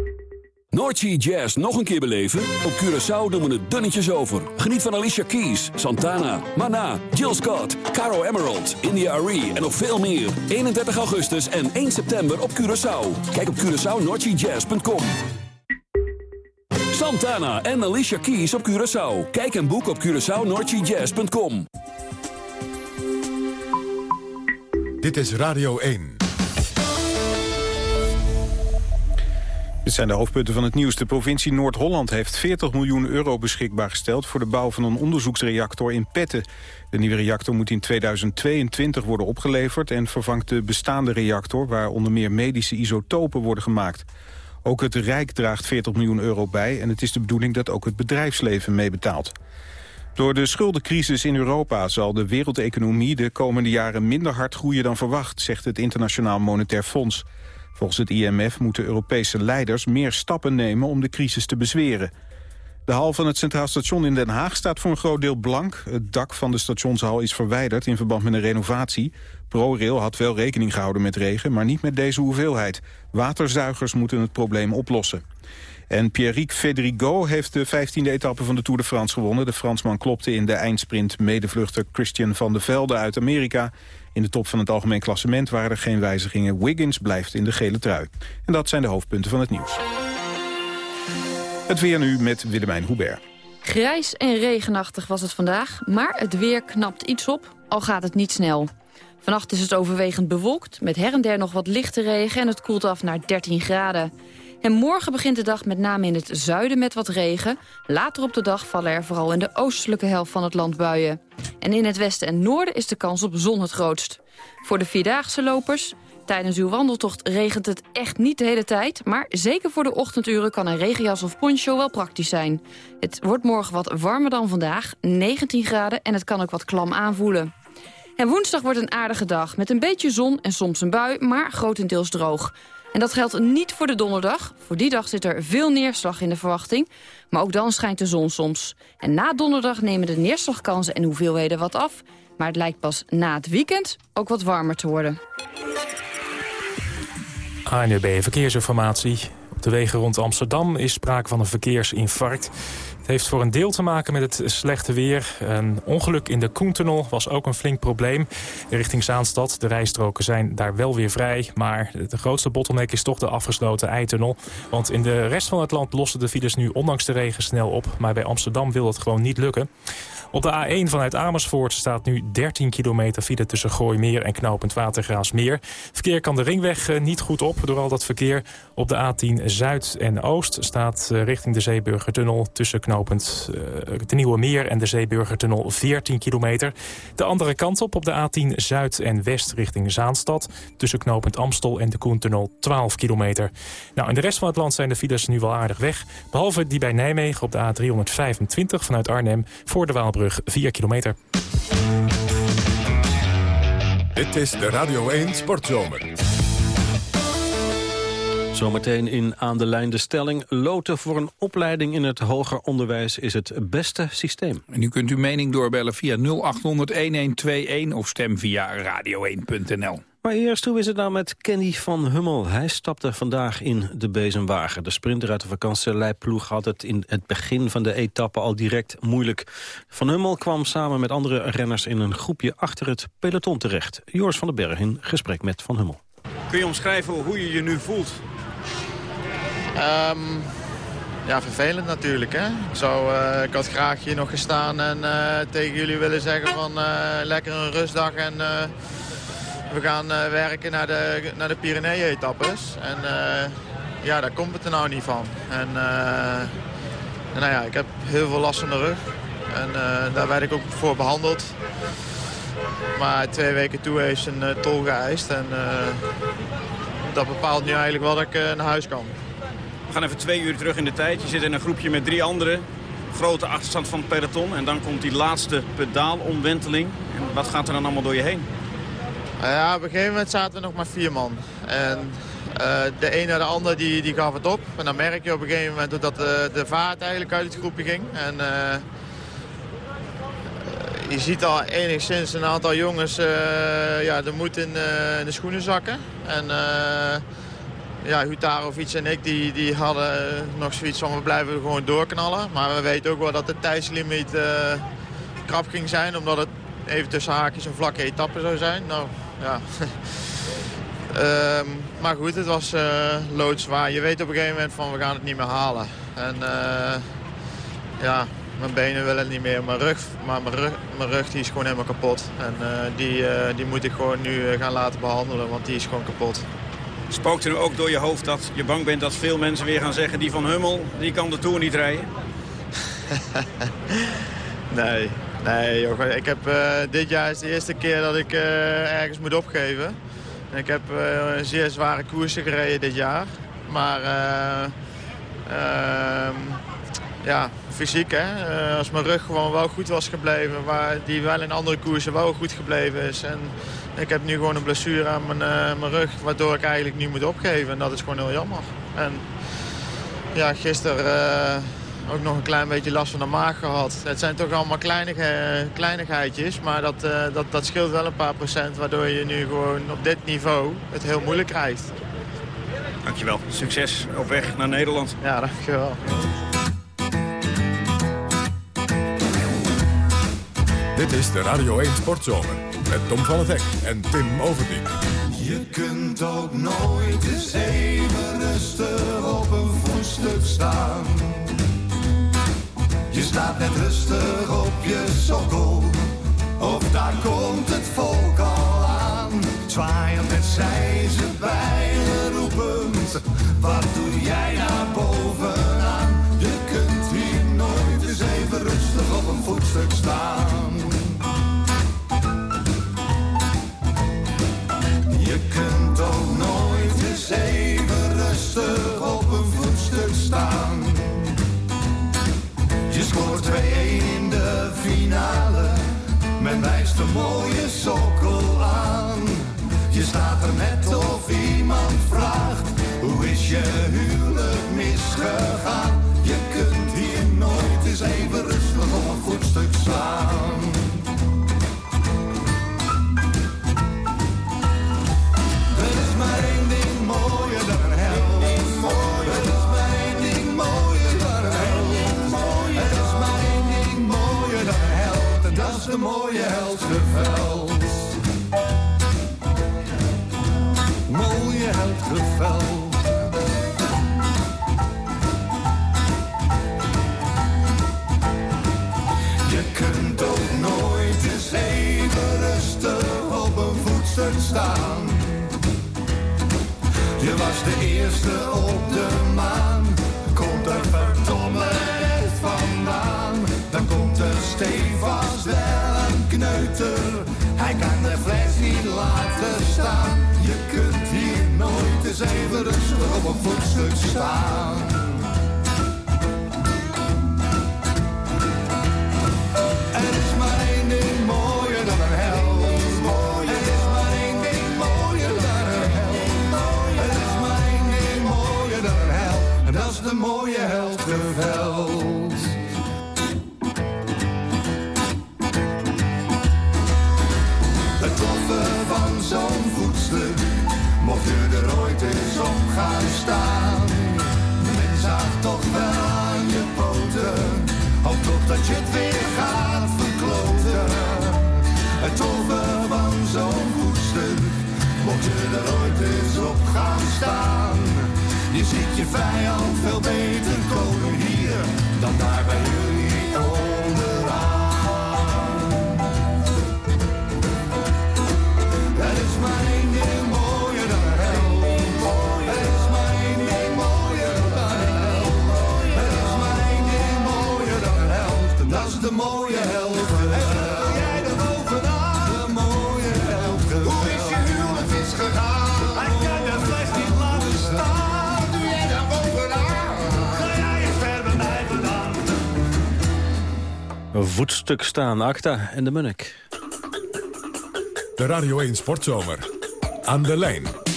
Noordsea Jazz nog een keer beleven? Op Curaçao doen we het dunnetjes over. Geniet van Alicia Keys, Santana, Mana, Jill Scott, Caro Emerald, India Arie en nog veel meer. 31 augustus en 1 september op Curaçao. Kijk op CuraçaoNoordseaJazz.com. Santana en Alicia Keys op Curaçao. Kijk en boek op CuraçaoNoordseaJazz.com. Dit is Radio 1. Dit zijn de hoofdpunten van het nieuws. De provincie Noord-Holland heeft 40 miljoen euro beschikbaar gesteld... voor de bouw van een onderzoeksreactor in Petten. De nieuwe reactor moet in 2022 worden opgeleverd... en vervangt de bestaande reactor... waar onder meer medische isotopen worden gemaakt. Ook het Rijk draagt 40 miljoen euro bij... en het is de bedoeling dat ook het bedrijfsleven meebetaalt. Door de schuldencrisis in Europa zal de wereldeconomie de komende jaren minder hard groeien dan verwacht, zegt het Internationaal Monetair Fonds. Volgens het IMF moeten Europese leiders meer stappen nemen om de crisis te bezweren. De hal van het Centraal Station in Den Haag staat voor een groot deel blank. Het dak van de stationshal is verwijderd in verband met een renovatie. ProRail had wel rekening gehouden met regen, maar niet met deze hoeveelheid. Waterzuigers moeten het probleem oplossen. En Pierrick Fedrigo heeft de 15e etappe van de Tour de France gewonnen. De Fransman klopte in de eindsprint medevluchter Christian van der Velde uit Amerika. In de top van het algemeen klassement waren er geen wijzigingen. Wiggins blijft in de gele trui. En dat zijn de hoofdpunten van het nieuws. Het weer nu met Willemijn Hubert. Grijs en regenachtig was het vandaag, maar het weer knapt iets op, al gaat het niet snel. Vannacht is het overwegend bewolkt, met her en der nog wat lichte regen... en het koelt af naar 13 graden. En morgen begint de dag met name in het zuiden met wat regen. Later op de dag vallen er vooral in de oostelijke helft van het land buien. En in het westen en noorden is de kans op zon het grootst. Voor de Vierdaagse lopers... Tijdens uw wandeltocht regent het echt niet de hele tijd... maar zeker voor de ochtenduren kan een regenjas of poncho wel praktisch zijn. Het wordt morgen wat warmer dan vandaag, 19 graden... en het kan ook wat klam aanvoelen. En woensdag wordt een aardige dag met een beetje zon en soms een bui... maar grotendeels droog. En dat geldt niet voor de donderdag. Voor die dag zit er veel neerslag in de verwachting. Maar ook dan schijnt de zon soms. En na donderdag nemen de neerslagkansen en hoeveelheden wat af. Maar het lijkt pas na het weekend ook wat warmer te worden. ANUB Verkeersinformatie. Op de wegen rond Amsterdam is sprake van een verkeersinfarct. Het heeft voor een deel te maken met het slechte weer. Een ongeluk in de Koentunnel was ook een flink probleem. Richting Zaanstad, de rijstroken zijn daar wel weer vrij. Maar de grootste bottleneck is toch de afgesloten Eitunnel. Want in de rest van het land lossen de files nu ondanks de regen snel op. Maar bij Amsterdam wil het gewoon niet lukken. Op de A1 vanuit Amersfoort staat nu 13 kilometer file tussen Gooimeer en knooppunt Watergraasmeer. Verkeer kan de ringweg eh, niet goed op door al dat verkeer. Op de A10 Zuid en Oost staat eh, richting de Zeeburgertunnel tussen uh, de Nieuwe Meer en de Zeeburgertunnel 14 kilometer. De andere kant op op de A10 Zuid en West richting Zaanstad tussen knooppunt Amstel en de Koentunnel 12 kilometer. Nou, in de rest van het land zijn de files nu wel aardig weg. Behalve die bij Nijmegen op de A325 vanuit Arnhem voor de Waalbrug 4 kilometer. Dit is de Radio 1 Sportzomer. Zometeen in Aan de Lijn de stelling. Loten voor een opleiding in het hoger onderwijs is het beste systeem. En u kunt uw mening doorbellen via 0800-1121 of stem via radio1.nl. Maar eerst, hoe is het nou met Kenny van Hummel? Hij stapte vandaag in de bezemwagen. De sprinter uit de vakantieleiploeg had het in het begin van de etappe al direct moeilijk. Van Hummel kwam samen met andere renners in een groepje achter het peloton terecht. Joris van den Berg in gesprek met Van Hummel. Kun je omschrijven hoe je je nu voelt? Um, ja, vervelend natuurlijk. Hè? Ik, zou, uh, ik had graag hier nog gestaan en uh, tegen jullie willen zeggen van uh, lekker een rustdag en we gaan werken naar de, naar de Pyrenee-etappes. En ja, daar komt het er nou niet van. En, nou ja, ik heb heel veel last van de rug. En daar werd ik ook voor behandeld. Maar twee weken toe heeft een tol geëist. En dat bepaalt nu eigenlijk wel dat ik naar huis kan. We gaan even twee uur terug in de tijd. Je zit in een groepje met drie anderen. Grote achterstand van het peloton. En dan komt die laatste pedaalomwenteling. En wat gaat er dan allemaal door je heen? Ja, op een gegeven moment zaten we nog maar vier man. En uh, de een naar de ander die, die gaf het op. En dan merk je op een gegeven moment dat de, de vaart eigenlijk uit het groepje ging. En uh, je ziet al enigszins een aantal jongens ja, de moed in, in de schoenen zakken. En ja, Hutarovic en ik die, die hadden nog zoiets van we blijven gewoon doorknallen. Maar we weten ook wel dat de tijdslimiet uh, krap ging zijn. Omdat het even tussen haakjes een vlakke etappe zou zijn. Nou, ja. um, [laughs] maar goed, het was uh, loodzwaar. Je weet op een gegeven moment van we gaan het niet meer halen. En ja, mijn benen willen niet meer. Mijn rug, maar mijn rug, mijn rug die is gewoon helemaal kapot. En die, die moet ik gewoon nu gaan laten behandelen, want die is gewoon kapot. Spookt er ook door je hoofd dat je bang bent dat veel mensen weer gaan zeggen... die van Hummel, die kan de Tour niet rijden? [laughs] nee, nee joh. Ik heb, uh, dit jaar is de eerste keer dat ik uh, ergens moet opgeven. Ik heb uh, zeer zware koersen gereden dit jaar. Maar ehm, ja, fysiek hè. als mijn rug gewoon wel goed was gebleven... waar die wel in andere koersen wel goed gebleven is... En, ik heb nu gewoon een blessure aan mijn, uh, mijn rug, waardoor ik eigenlijk nu moet opgeven. En dat is gewoon heel jammer. En ja, gisteren uh, Ook nog een klein beetje last van de maag gehad. Het zijn toch allemaal kleinige, kleinigheidjes. Maar dat, dat, dat scheelt wel een paar procent. Waardoor je nu gewoon op dit niveau het heel moeilijk krijgt. Dankjewel. Succes op weg naar Nederland. Ja, dankjewel. Dit is de Radio 1 Sportzomer. Met Tom van het Hek en Tim Overdien. Je kunt ook nooit eens even rustig op een voetstuk staan. Je staat net rustig op je sokkel. Of daar komt het volk al aan. Zwaaiend met zij ze bijlen roepend. Wat doe jij voetstuk staan, Acta en de Munnik. De Radio 1 Sportzomer. Aan de lijn.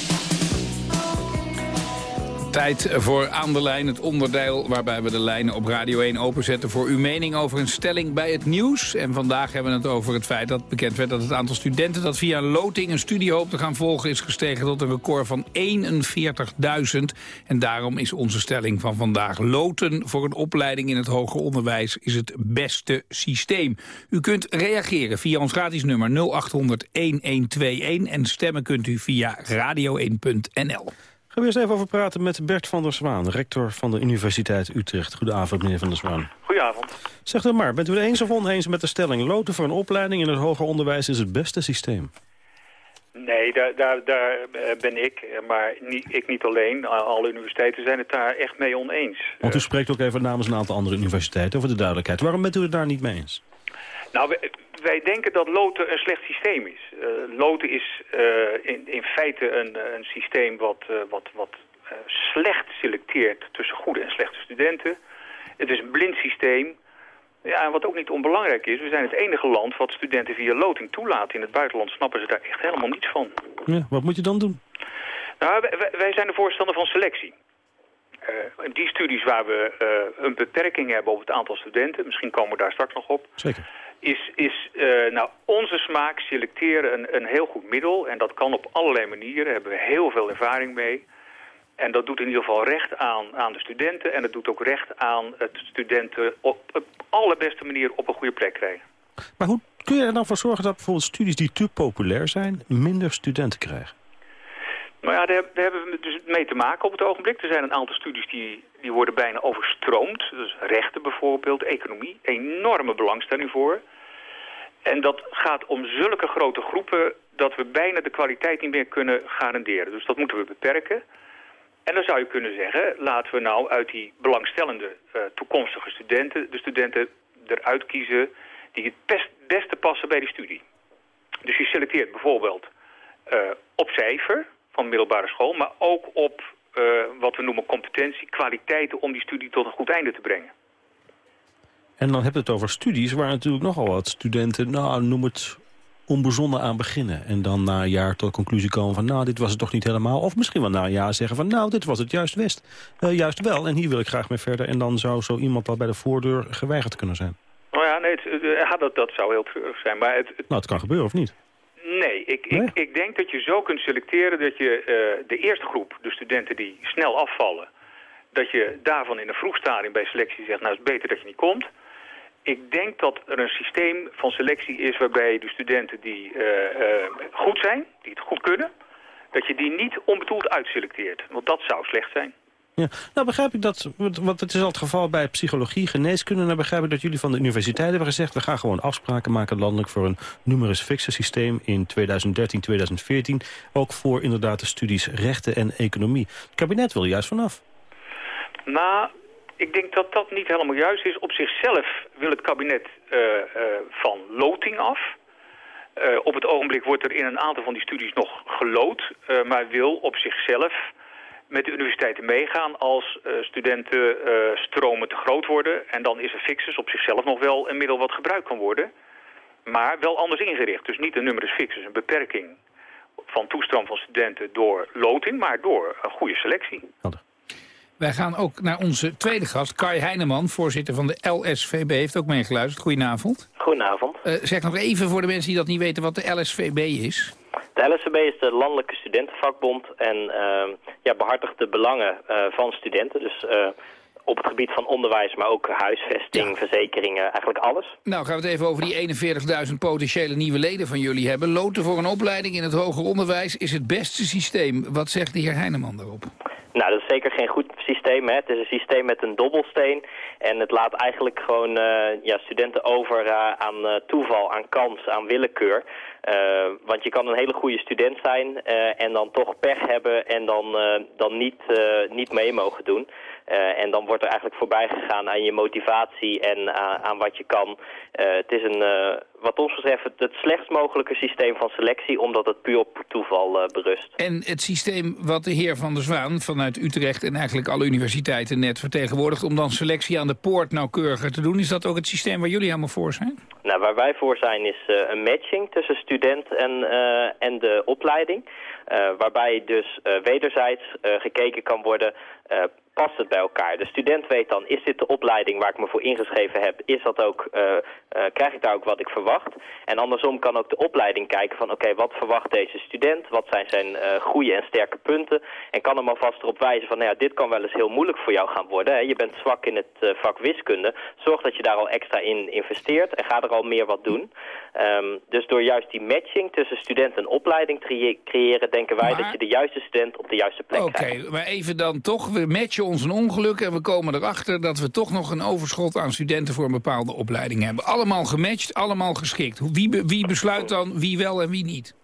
Tijd voor Aan de Lijn, het onderdeel waarbij we de lijnen op Radio 1 openzetten... voor uw mening over een stelling bij het nieuws. En vandaag hebben we het over het feit dat bekend werd dat het aantal studenten... dat via loting een studie hoopt te gaan volgen... is gestegen tot een record van 41.000. En daarom is onze stelling van vandaag... loten voor een opleiding in het hoger onderwijs is het beste systeem. U kunt reageren via ons gratis nummer 0800-1121... en stemmen kunt u via radio1.nl. Gaan we eerst even over praten met Bert van der Zwaan, rector van de Universiteit Utrecht. Goedenavond, meneer van der Zwaan. Goedenavond. Zeg dan maar, bent u het eens of oneens met de stelling... loten voor een opleiding in het hoger onderwijs is het beste systeem? Nee, daar, daar, daar eh, ben ik, eh, maar niet, ik niet alleen. Alle universiteiten zijn het daar echt mee oneens. Want u spreekt ook even namens een aantal andere universiteiten over de duidelijkheid. Waarom bent u het daar niet mee eens? Nou, wij, wij denken dat loten een slecht systeem is. Uh, loten is uh, in, in feite een, een systeem wat, uh, wat, wat slecht selecteert tussen goede en slechte studenten. Het is een blind systeem. Ja, en wat ook niet onbelangrijk is, we zijn het enige land wat studenten via loting toelaat. In het buitenland snappen ze daar echt helemaal niets van. Ja, wat moet je dan doen? Nou, wij, wij zijn de voorstander van selectie. die studies waar we eh, een beperking hebben op het aantal studenten, misschien komen we daar straks nog op, Zeker. Is, is uh, nou, onze smaak selecteren een, een heel goed middel. En dat kan op allerlei manieren, daar hebben we heel veel ervaring mee. En dat doet in ieder geval recht aan, aan de studenten en het doet ook recht aan het studenten op de allerbeste manier op een goede plek krijgen. Maar hoe kun je er dan voor zorgen dat bijvoorbeeld studies die te populair zijn... minder studenten krijgen? Nou ja, daar, daar hebben we dus mee te maken op het ogenblik. Er zijn een aantal studies die, die worden bijna overstroomd. Dus rechten bijvoorbeeld, economie. Enorme belangstelling voor. En dat gaat om zulke grote groepen dat we bijna de kwaliteit niet meer kunnen garanderen. Dus dat moeten we beperken. En dan zou je kunnen zeggen, laten we nou uit die belangstellende uh, toekomstige studenten... de studenten eruit kiezen die het best, beste passen bij die studie. Dus je selecteert bijvoorbeeld uh, op cijfer van middelbare school... maar ook op uh, wat we noemen competentie, kwaliteiten... om die studie tot een goed einde te brengen. En dan heb je het over studies waar natuurlijk nogal wat studenten... nou, noem het onbezonnen aan beginnen. En dan na een jaar tot de conclusie komen van... nou, dit was het toch niet helemaal. Of misschien wel na een jaar zeggen van... nou, dit was het juist best. Uh, juist wel, en hier wil ik graag mee verder. En dan zou zo iemand al bij de voordeur geweigerd kunnen zijn. Nou ja, nee, het, ja, dat, dat zou heel treurig zijn. Maar het, het... Nou, het kan gebeuren, of niet? Nee, ik, nee? Ik, ik denk dat je zo kunt selecteren dat je uh, de eerste groep, de studenten die snel afvallen... dat je daarvan in een vroeg stadium bij selectie zegt... nou, het is beter dat je niet komt... Ik denk dat er een systeem van selectie is waarbij de studenten die uh, uh, goed zijn, die het goed kunnen, dat je die niet onbedoeld uitselecteert. Want dat zou slecht zijn. Ja, nou begrijp ik dat, want het is al het geval bij psychologie, geneeskunde. Nou begrijp ik dat jullie van de universiteit hebben gezegd... we gaan gewoon afspraken maken landelijk voor een numerus fixe systeem in 2013, 2014. Ook voor inderdaad de studies rechten en economie. Het kabinet wil er juist vanaf. Nou, ik denk dat dat niet helemaal juist is. Op zichzelf wil het kabinet uh, uh, van loting af. Uh, op het ogenblik wordt er in een aantal van die studies nog geloot. maar wil op zichzelf met de universiteiten meegaan als studentenstromen te groot worden. En dan is een fixus op zichzelf nog wel een middel wat gebruikt kan worden. Maar wel anders ingericht. Dus niet een numerus fixus, een beperking van toestroom van studenten door loting, maar door een goede selectie. Wij gaan ook naar onze tweede gast, Kai Heineman, voorzitter van de LSVB. Heeft ook meegeluisterd. Goedenavond. Goedenavond. Uh, zeg nog even voor de mensen die dat niet weten wat de LSVB is. De LSVB is de Landelijke Studentenvakbond en uh, ja, behartigt de belangen uh, van studenten. Dus uh, op het gebied van onderwijs, maar ook huisvesting, ja. verzekeringen, eigenlijk alles. Nou, gaan we het even over die 41.000 potentiële nieuwe leden van jullie hebben. Loten voor een opleiding in het hoger onderwijs is het beste systeem. Wat zegt de heer Heineman daarop? Nou, dat is zeker geen goed systeem. Hè. Het is een systeem met een dobbelsteen. En het laat eigenlijk gewoon uh, ja, studenten over uh, aan uh, toeval, aan kans, aan willekeur. want je kan een hele goede student zijn en dan toch pech hebben en dan, dan niet, niet mee mogen doen. Uh, en dan wordt er eigenlijk voorbij gegaan aan je motivatie en uh, aan wat je kan. Uh, het is een, wat ons betreft het, het slechtst mogelijke systeem van selectie... omdat het puur op toeval berust. En het systeem wat de heer Van der Zwaan vanuit Utrecht... en eigenlijk alle universiteiten net vertegenwoordigt... om dan selectie aan de poort nauwkeuriger te doen... is dat ook het systeem waar jullie helemaal voor zijn? Nou, waar wij voor zijn is een matching tussen student en, en de opleiding... waarbij dus wederzijds gekeken kan worden past het bij elkaar. De student weet dan, is dit de opleiding waar ik me voor ingeschreven heb? Is dat ook, uh, uh, krijg ik daar ook wat ik verwacht? En andersom kan ook de opleiding kijken van, oké, okay, wat verwacht deze student? Wat zijn zijn uh, goede en sterke punten? En kan hem alvast erop wijzen van, nou ja, dit kan wel eens heel moeilijk voor jou gaan worden. Hè? Je bent zwak in het vak wiskunde. Zorg dat je daar al extra in investeert en ga er al meer wat doen. Um, dus door juist die matching tussen student en opleiding te creëren, denken wij maar... dat je de juiste student op de juiste plek okay, krijgt. Oké, maar even dan toch, we matchen ons een ongeluk en we komen erachter dat we toch nog een overschot aan studenten voor een bepaalde opleiding hebben. Allemaal gematcht, allemaal geschikt. Wie, wie besluit dan wie wel en wie niet?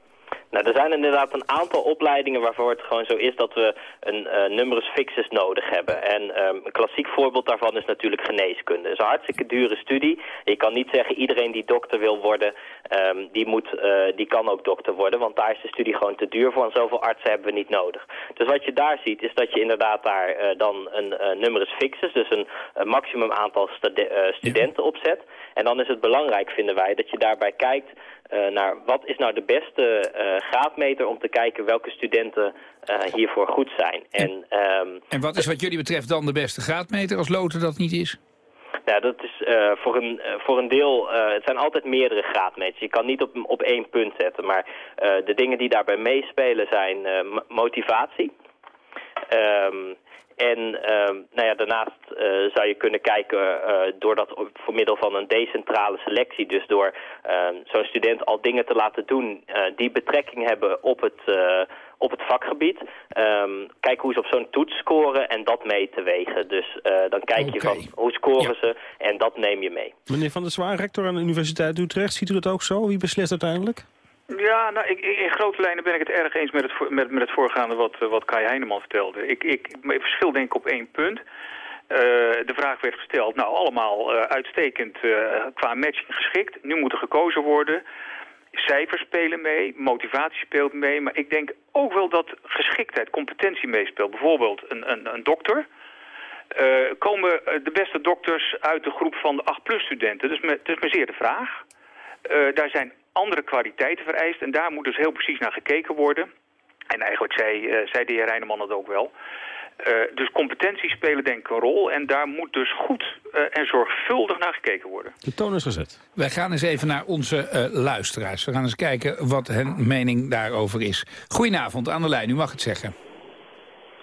Nou, er zijn inderdaad een aantal opleidingen waarvoor het gewoon zo is dat we een uh, numerus fixus nodig hebben. En um, een klassiek voorbeeld daarvan is natuurlijk geneeskunde. Het is een hartstikke dure studie. Je kan niet zeggen iedereen die dokter wil worden, um, die, moet, uh, die kan ook dokter worden. Want daar is de studie gewoon te duur voor en zoveel artsen hebben we niet nodig. Dus wat je daar ziet is dat je inderdaad daar uh, dan een numerus fixus, dus een, maximum aantal studenten opzet. En dan is het belangrijk, vinden wij, dat je daarbij kijkt naar wat is nou de beste uh, graadmeter om te kijken welke studenten eh, hiervoor goed zijn. En, ehm, En wat is wat jullie betreft dan de beste graadmeter als loten dat niet is? nou, dat is eh, voor, een, eh, voor een deel, eh, het zijn altijd meerdere graadmeters. Je kan niet op, op één punt zetten, maar eh, de dingen die daarbij meespelen zijn eh, motivatie. Ehm, en ehm, nou ja, daarnaast eh, zou je kunnen kijken eh, door dat voor middel van een decentrale selectie. Dus door ehm, zo'n student al dingen te laten doen eh, die betrekking hebben op het, eh, op het vakgebied. Ehm, kijken hoe ze op zo'n toets scoren en dat mee te wegen. Dus eh, dan kijk je van hoe scoren ze en dat neem je mee. Meneer Van der Zwaar, rector aan de Universiteit Utrecht, ziet u dat ook zo? Wie beslist uiteindelijk? Ja, nou, ik, in grote lijnen ben ik het erg eens met het, met, met het voorgaande wat, eh, wat Kai Heineman vertelde. Ik, ik, ik verschil denk ik op één punt. Eh, de vraag werd gesteld, nou allemaal eh, uitstekend eh, qua matching geschikt. Nu moet er gekozen worden. Cijfers spelen mee, motivatie speelt mee. Maar ik denk ook wel dat geschiktheid, competentie meespeelt. Bijvoorbeeld een, een, een dokter. Komen de beste dokters uit de groep van de 8-plus studenten? Dus me, dus me zeer de vraag. Daar zijn andere kwaliteiten vereist en daar moet dus heel precies naar gekeken worden. En eigenlijk zei, zei de heer Reineman het ook wel. Eh, dus competenties spelen denk ik een rol en daar moet dus goed eh, en zorgvuldig naar gekeken worden. De toon is gezet. Wij gaan eens even naar onze eh, luisteraars. We gaan eens kijken wat hun mening daarover is. Goedenavond, aan de lijn, u mag het zeggen.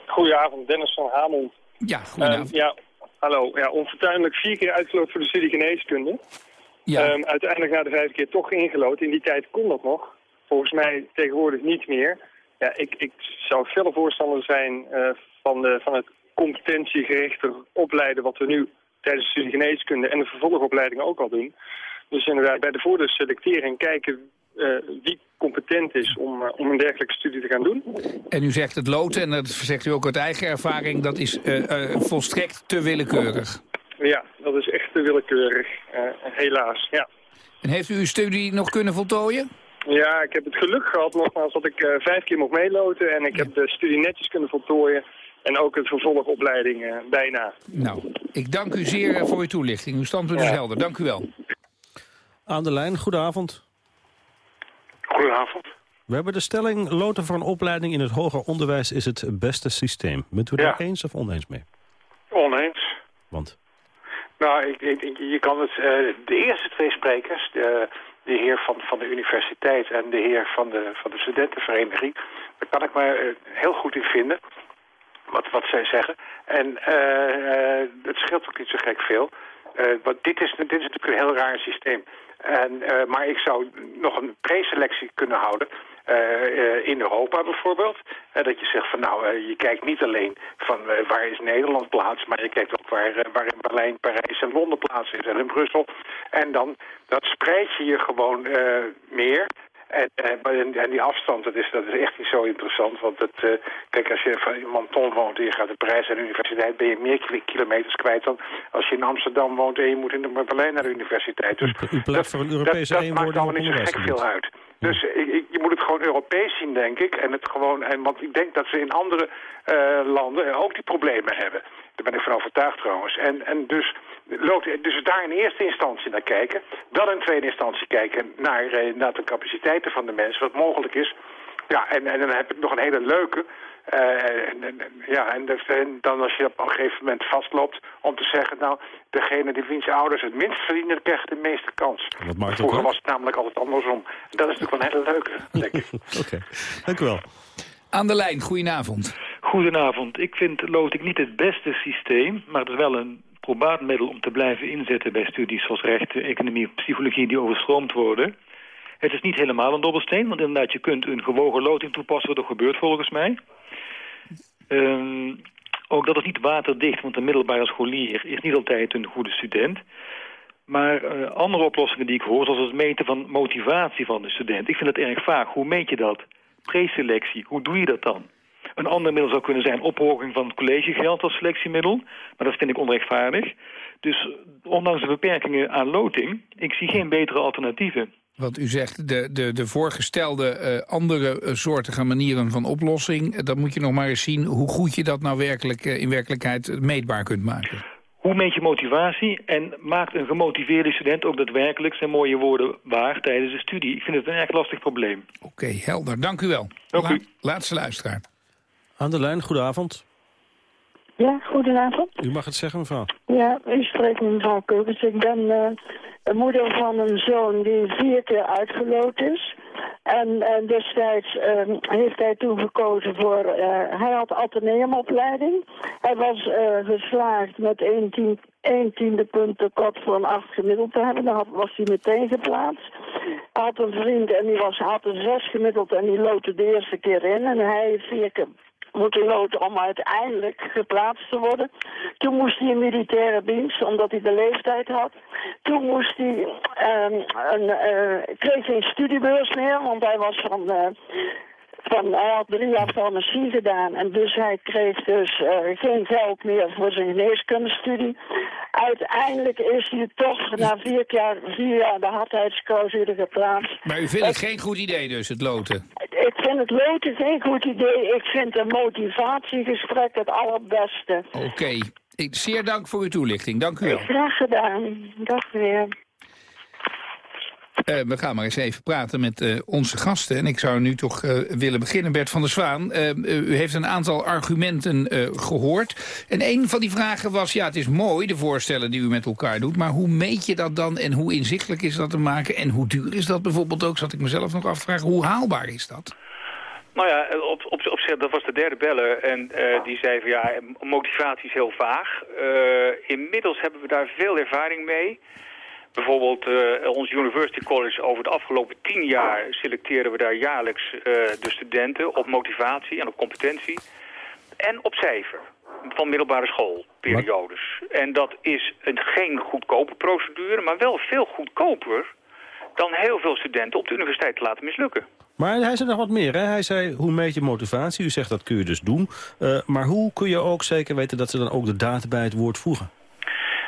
Goedenavond, Dennis van Hamond. Ja, goedenavond. Ehm, ja, hallo. Ja, onfortuinlijk vier keer uitgeloot voor de studie geneeskunde. Ja. Ehm, uiteindelijk na de vijfde keer toch ingelood. In die tijd kon dat nog. Volgens mij tegenwoordig niet meer. Ja, ik, ik zou felle voorstander zijn eh, van, de, van het competentiegerichte opleiden... wat we nu tijdens de studie geneeskunde en de vervolgopleiding ook al doen. Dus inderdaad bij de voordeur selecteren kijken eh, wie competent is om, eh, om een dergelijke studie te gaan doen. En u zegt het loten, en dat zegt u ook uit eigen ervaring... dat is eh, eh, volstrekt te willekeurig. Ja, dat is echt te willekeurig, eh, helaas. Ja. En heeft u uw studie nog kunnen voltooien? ja, ik heb het geluk gehad nogmaals dat ik eh, vijf keer mocht meeloten en ik heb de studie netjes kunnen voltooien en ook het vervolgopleiding eh, bijna. Nou, ik dank u zeer eh, voor uw toelichting. Uw standpunt is Ja. helder. Dank u wel. Aan de lijn, goedenavond. Goedenavond. We hebben de stelling, loten voor een opleiding in het hoger onderwijs is het beste systeem. Bent u Ja. daar eens of oneens mee? Oneens. Want? Nou, ik, ik, je kan het... eh, de eerste twee sprekers, de, de heer van, van de universiteit en de heer van de, van de studentenvereniging... daar kan ik me heel goed in vinden, wat, wat zij zeggen. En eh, eh, het scheelt ook niet zo gek veel. Eh, want dit is, dit is natuurlijk een heel raar systeem. En, maar ik zou nog een preselectie kunnen houden... in Europa bijvoorbeeld. Eh, dat je zegt van nou, je kijkt niet alleen van waar is Nederland plaats... maar je kijkt ook waar, waar in Berlijn, Parijs en Londen plaats is en in Brussel. En dan dat spreid je je gewoon meer... En, eh, en, en die afstand, dat is, dat is echt niet zo interessant. Want het, eh, kijk, als je van in Menton woont en je gaat naar Parijs en de universiteit... ben je meer kil- kilometers kwijt dan als je in Amsterdam woont... en je moet in de Berlijn naar de universiteit. Dus U pleit voor een Europese dat, dat maakt allemaal niet zo gek veel uit. Dus ik, je moet het gewoon Europees zien, denk ik. En het gewoon, en, want ik denk dat we in andere eh, landen ook die problemen hebben. Daar ben ik van overtuigd trouwens. En, en dus, lood- dus daar in eerste instantie naar kijken. Dan in tweede instantie kijken naar, eh, naar de capaciteiten van de mensen, wat mogelijk is. Ja, en, en dan heb ik nog een hele leuke. eh, en, ja, en, en dan als je op een gegeven moment vastloopt om te zeggen... nou, degene die wiens ouders het minst verdienen, krijgt de meeste kans. Wat maakt ook Vroeger was het namelijk altijd andersom. Dat is natuurlijk wel een hele leuke, denk ik. [laughs] Oké, dank u wel. Aan de lijn, goedenavond. Goedenavond. Ik vind loting niet het beste systeem, maar het is wel een probaat middel om te blijven inzetten bij studies zoals rechten, economie, psychologie die overstroomd worden. Het is niet helemaal een dobbelsteen, want inderdaad, je kunt een gewogen loting toepassen, wat ook gebeurt volgens mij. Ehm, ook dat is niet waterdicht, want een middelbare scholier is niet altijd een goede student. Maar eh, andere oplossingen die ik hoor, zoals het meten van motivatie van de student. Ik vind het erg vaag. Hoe meet je dat? Preselectie, hoe doe je dat dan? Een ander middel zou kunnen zijn ophoging van het collegegeld als selectiemiddel. Maar dat vind ik onrechtvaardig. Dus ondanks de beperkingen aan loting, ik zie geen betere alternatieven. Want u zegt de, de, de voorgestelde eh, andere eh, soortige manieren van oplossing... eh, dan moet je nog maar eens zien hoe goed je dat nou werkelijk, in werkelijkheid meetbaar kunt maken. Hoe meet je motivatie en maakt een gemotiveerde student ook daadwerkelijk zijn mooie woorden waar tijdens de studie? Ik vind het een erg lastig probleem. Oké, helder. Dank u wel. Dank u. laatste luisteraar. Aan de lijn, goedenavond. Ja, goedenavond. U mag het zeggen, mevrouw. Ja, ik spreek met mevrouw Keukens. Ik ben eh, moeder van een zoon die vier keer uitgeloot is. En eh, destijds eh, heeft hij toen gekozen voor... eh, hij had ateneumopleiding. Hij was geslaagd met één, tien, één tiende punt tekort voor een acht gemiddeld te hebben. Dan had, was hij meteen geplaatst. Hij had een vriend en die was, had een zes gemiddeld en die loodde de eerste keer in. En hij heeft vier keer moeten loten om uiteindelijk geplaatst te worden. Toen moest hij in militaire dienst, omdat hij de leeftijd had. Toen moest hij, ehm, een, eh, kreeg geen studiebeurs meer, want hij was van... eh, van, hij had drie jaar farmacie gedaan en dus hij kreeg dus eh, geen geld meer voor zijn geneeskundestudie. Uiteindelijk is hij toch na vier jaar, vier jaar de hardheidsclausule geplaatst. Maar u vindt het geen goed idee dus, het loten? Ik vind het loten geen goed idee. Ik vind een motivatiegesprek het allerbeste. Oké. Zeer dank voor uw toelichting. Dank u wel. Graag gedaan. Dag weer. Eh, we gaan maar eens even praten met eh, onze gasten. En ik zou nu toch eh, willen beginnen, Bert van der Zwaan. U heeft een aantal argumenten eh, gehoord. En een van die vragen was, ja, het is mooi, de voorstellen die u met elkaar doet. Maar hoe meet je dat dan en hoe inzichtelijk is dat te maken? En hoe duur is dat bijvoorbeeld ook, zat ik mezelf nog af te vragen. Hoe haalbaar is dat? Nou ja, op, op, op dat was de derde beller en die zei van ja, motivatie is heel vaag. Inmiddels hebben we daar veel ervaring mee. Bijvoorbeeld eh, ons University College over de afgelopen tien jaar selecteren we daar jaarlijks eh, de studenten op motivatie en op competentie. En op cijfer van middelbare schoolperiodes. En dat is een, geen goedkope procedure, maar wel veel goedkoper dan heel veel studenten op de universiteit te laten mislukken. Maar hij zei nog wat meer. Hè? Hij zei, hoe meet je motivatie? U zegt, dat kun je dus doen. Eh, maar hoe kun je ook zeker weten dat ze dan ook de data bij het woord voegen?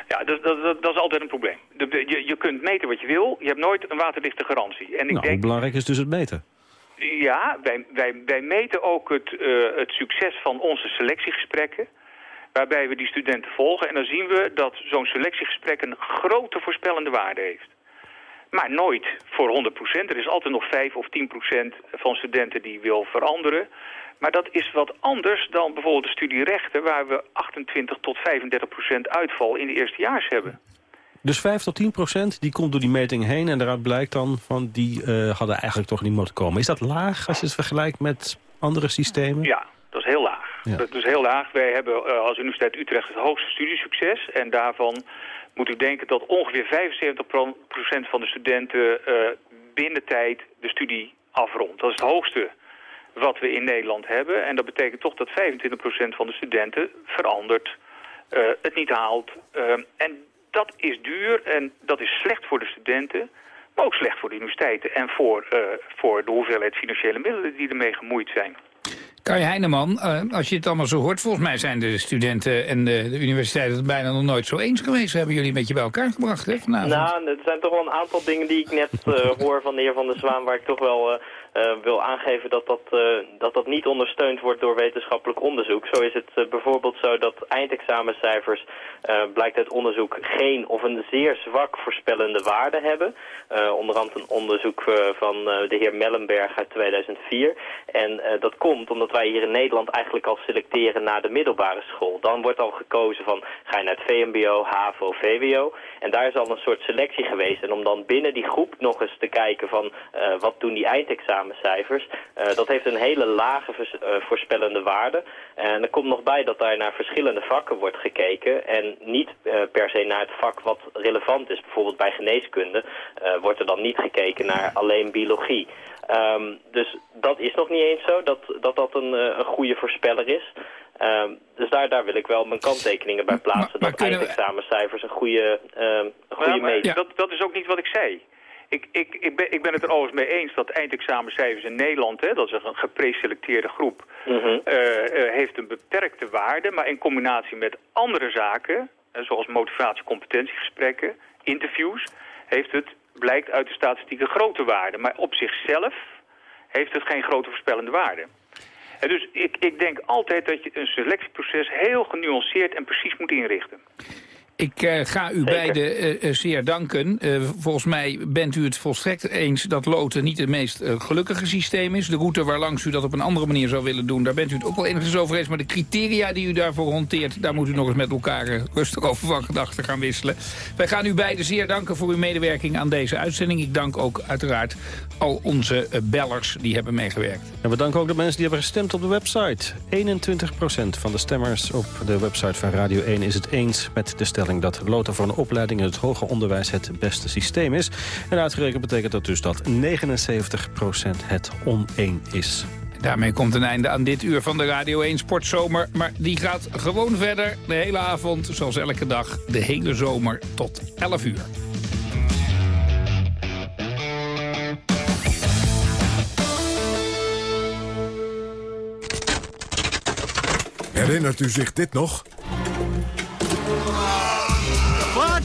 Ja, dat, dat, dat, is altijd een probleem. De- de- je, je kunt meten wat je wil, je hebt nooit een waterdichte garantie. En ik nou, denk, belangrijk is dus het meten? ja, wij, wij, wij meten ook het, eh, het succes van onze selectiegesprekken. Waarbij we die studenten volgen. En dan zien we dat zo'n selectiegesprek een grote voorspellende waarde heeft. Maar nooit voor 100%. Er is altijd nog 5 of 10% van studenten die wil veranderen. Maar dat is wat anders dan bijvoorbeeld de studie rechten... waar we 28 tot 35% uitval in de eerstejaars hebben. Dus 5 tot 10 procent, die komt door die meting heen... en daaruit blijkt dan van die eh, hadden eigenlijk toch niet moeten komen. Is dat laag als je het vergelijkt met andere systemen? Ja, dat is heel laag. Ja. Dat is heel laag. Wij hebben eh, als Universiteit Utrecht het hoogste studiesucces. En daarvan moet u denken dat ongeveer 75% van de studenten eh, binnen tijd de studie afrondt. Dat is het hoogste wat we in Nederland hebben. En dat betekent toch dat 25% van de studenten verandert, eh, het niet haalt. Eh, en dat is duur en dat is slecht voor de studenten, maar ook slecht voor de universiteiten en voor, eh, voor de hoeveelheid financiële middelen die ermee gemoeid zijn. Kai Heineman, als je het allemaal zo hoort... volgens mij zijn de studenten en de, de universiteiten het bijna nog nooit zo eens geweest. Hebben jullie een beetje bij elkaar gebracht, hè, vanavond? Nou, er zijn toch wel een aantal dingen die ik net [laughs] hoor van de heer Van der Zwaan... waar ik toch wel wil aangeven dat dat, eh, dat dat niet ondersteund wordt door wetenschappelijk onderzoek. Zo is het eh, bijvoorbeeld zo dat eindexamencijfers, eh, blijkt uit onderzoek... geen of een zeer zwak voorspellende waarde hebben. Eh, onder andere een onderzoek eh, van eh, de heer Mellenberg uit 2004. En eh, dat komt omdat wij hier in Nederland eigenlijk al selecteren naar de middelbare school. Dan wordt al gekozen van ga je naar het VMBO, HAVO, VWO. En daar is al een soort selectie geweest. En om dan binnen die groep nog eens te kijken van eh, wat doen die eindexamencijfers. eh, dat heeft een hele lage vers- eh, voorspellende waarde. En er komt nog bij dat daar naar verschillende vakken wordt gekeken. En niet eh, per se naar het vak wat relevant is. Bijvoorbeeld bij geneeskunde eh, wordt er dan niet gekeken naar alleen biologie. Ehm, dus dat is nog niet eens zo, dat dat, dat een, een goede voorspeller is. Ehm, dus daar, daar wil ik wel mijn kanttekeningen bij plaatsen. dat kunnen we- eindexamencijfers een goede, ehm, een goede Ja, maar meting dat, dat is ook niet wat ik zei. Ik, ik, ik, ben, ik ben het er overigens mee eens dat eindexamencijfers in Nederland, hè, dat is een gepreselecteerde groep, Mhm. eh, eh, heeft een beperkte waarde. Maar in combinatie met andere zaken, zoals motivatie, competentiegesprekken, interviews, heeft het, blijkt uit de statistiek een grote waarde. Maar op zichzelf heeft het geen grote voorspellende waarde. En dus ik, ik denk altijd dat je een selectieproces heel genuanceerd en precies moet inrichten. Ik uh, ga u beiden uh, zeer danken. Uh, volgens mij bent u het volstrekt eens dat loten niet het meest gelukkige systeem is. De route waarlangs u dat op een andere manier zou willen doen... daar bent u het ook wel enigszins over eens. Maar de criteria die u daarvoor hanteert... daar moet u nog eens met elkaar rustig over van gedachten gaan wisselen. Wij gaan u beiden zeer danken voor uw medewerking aan deze uitzending. Ik dank ook uiteraard al onze bellers die hebben meegewerkt. En we danken ook de mensen die hebben gestemd op de website. 21% van de stemmers op de website van Radio 1 is het eens met de stelling dat loten voor een opleiding in het hoger onderwijs het beste systeem is. En uitgerekend betekent dat dus dat 79% het oneen is. Daarmee komt een einde aan dit uur van de Radio 1 Sportzomer. Maar die gaat gewoon verder de hele avond, zoals elke dag, de hele zomer tot 11 uur. Herinnert u zich dit nog?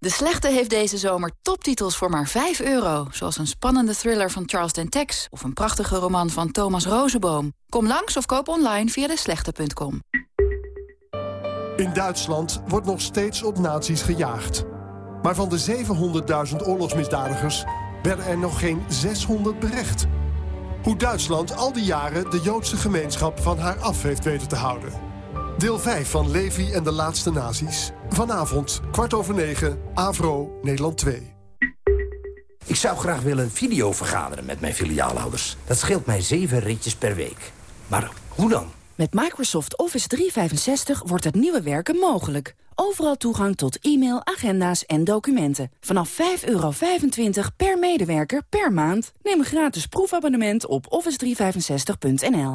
De Slechte heeft deze zomer toptitels voor maar 5 euro. Zoals een spannende thriller van Charles Dentex... of een prachtige roman van Thomas Rozenboom. Kom langs of koop online via deslechte.com. In Duitsland wordt nog steeds op nazi's gejaagd. Maar van de 700.000 oorlogsmisdadigers werden er nog geen 600 berecht. Hoe Duitsland al die jaren de Joodse gemeenschap van haar af heeft weten te houden. Deel 5 van Levi en de laatste nazi's. Vanavond, kwart over negen, Avro, Nederland 2. Ik zou graag willen video vergaderen met mijn filiaalhouders. Dat scheelt mij zeven ritjes per week. Maar hoe dan? Met Microsoft Office 365 wordt het nieuwe werken mogelijk. Overal toegang tot e-mail, agenda's en documenten. Vanaf 5,25 per medewerker per maand. Neem een gratis proefabonnement op office365.nl.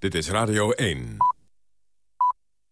Dit is Radio 1.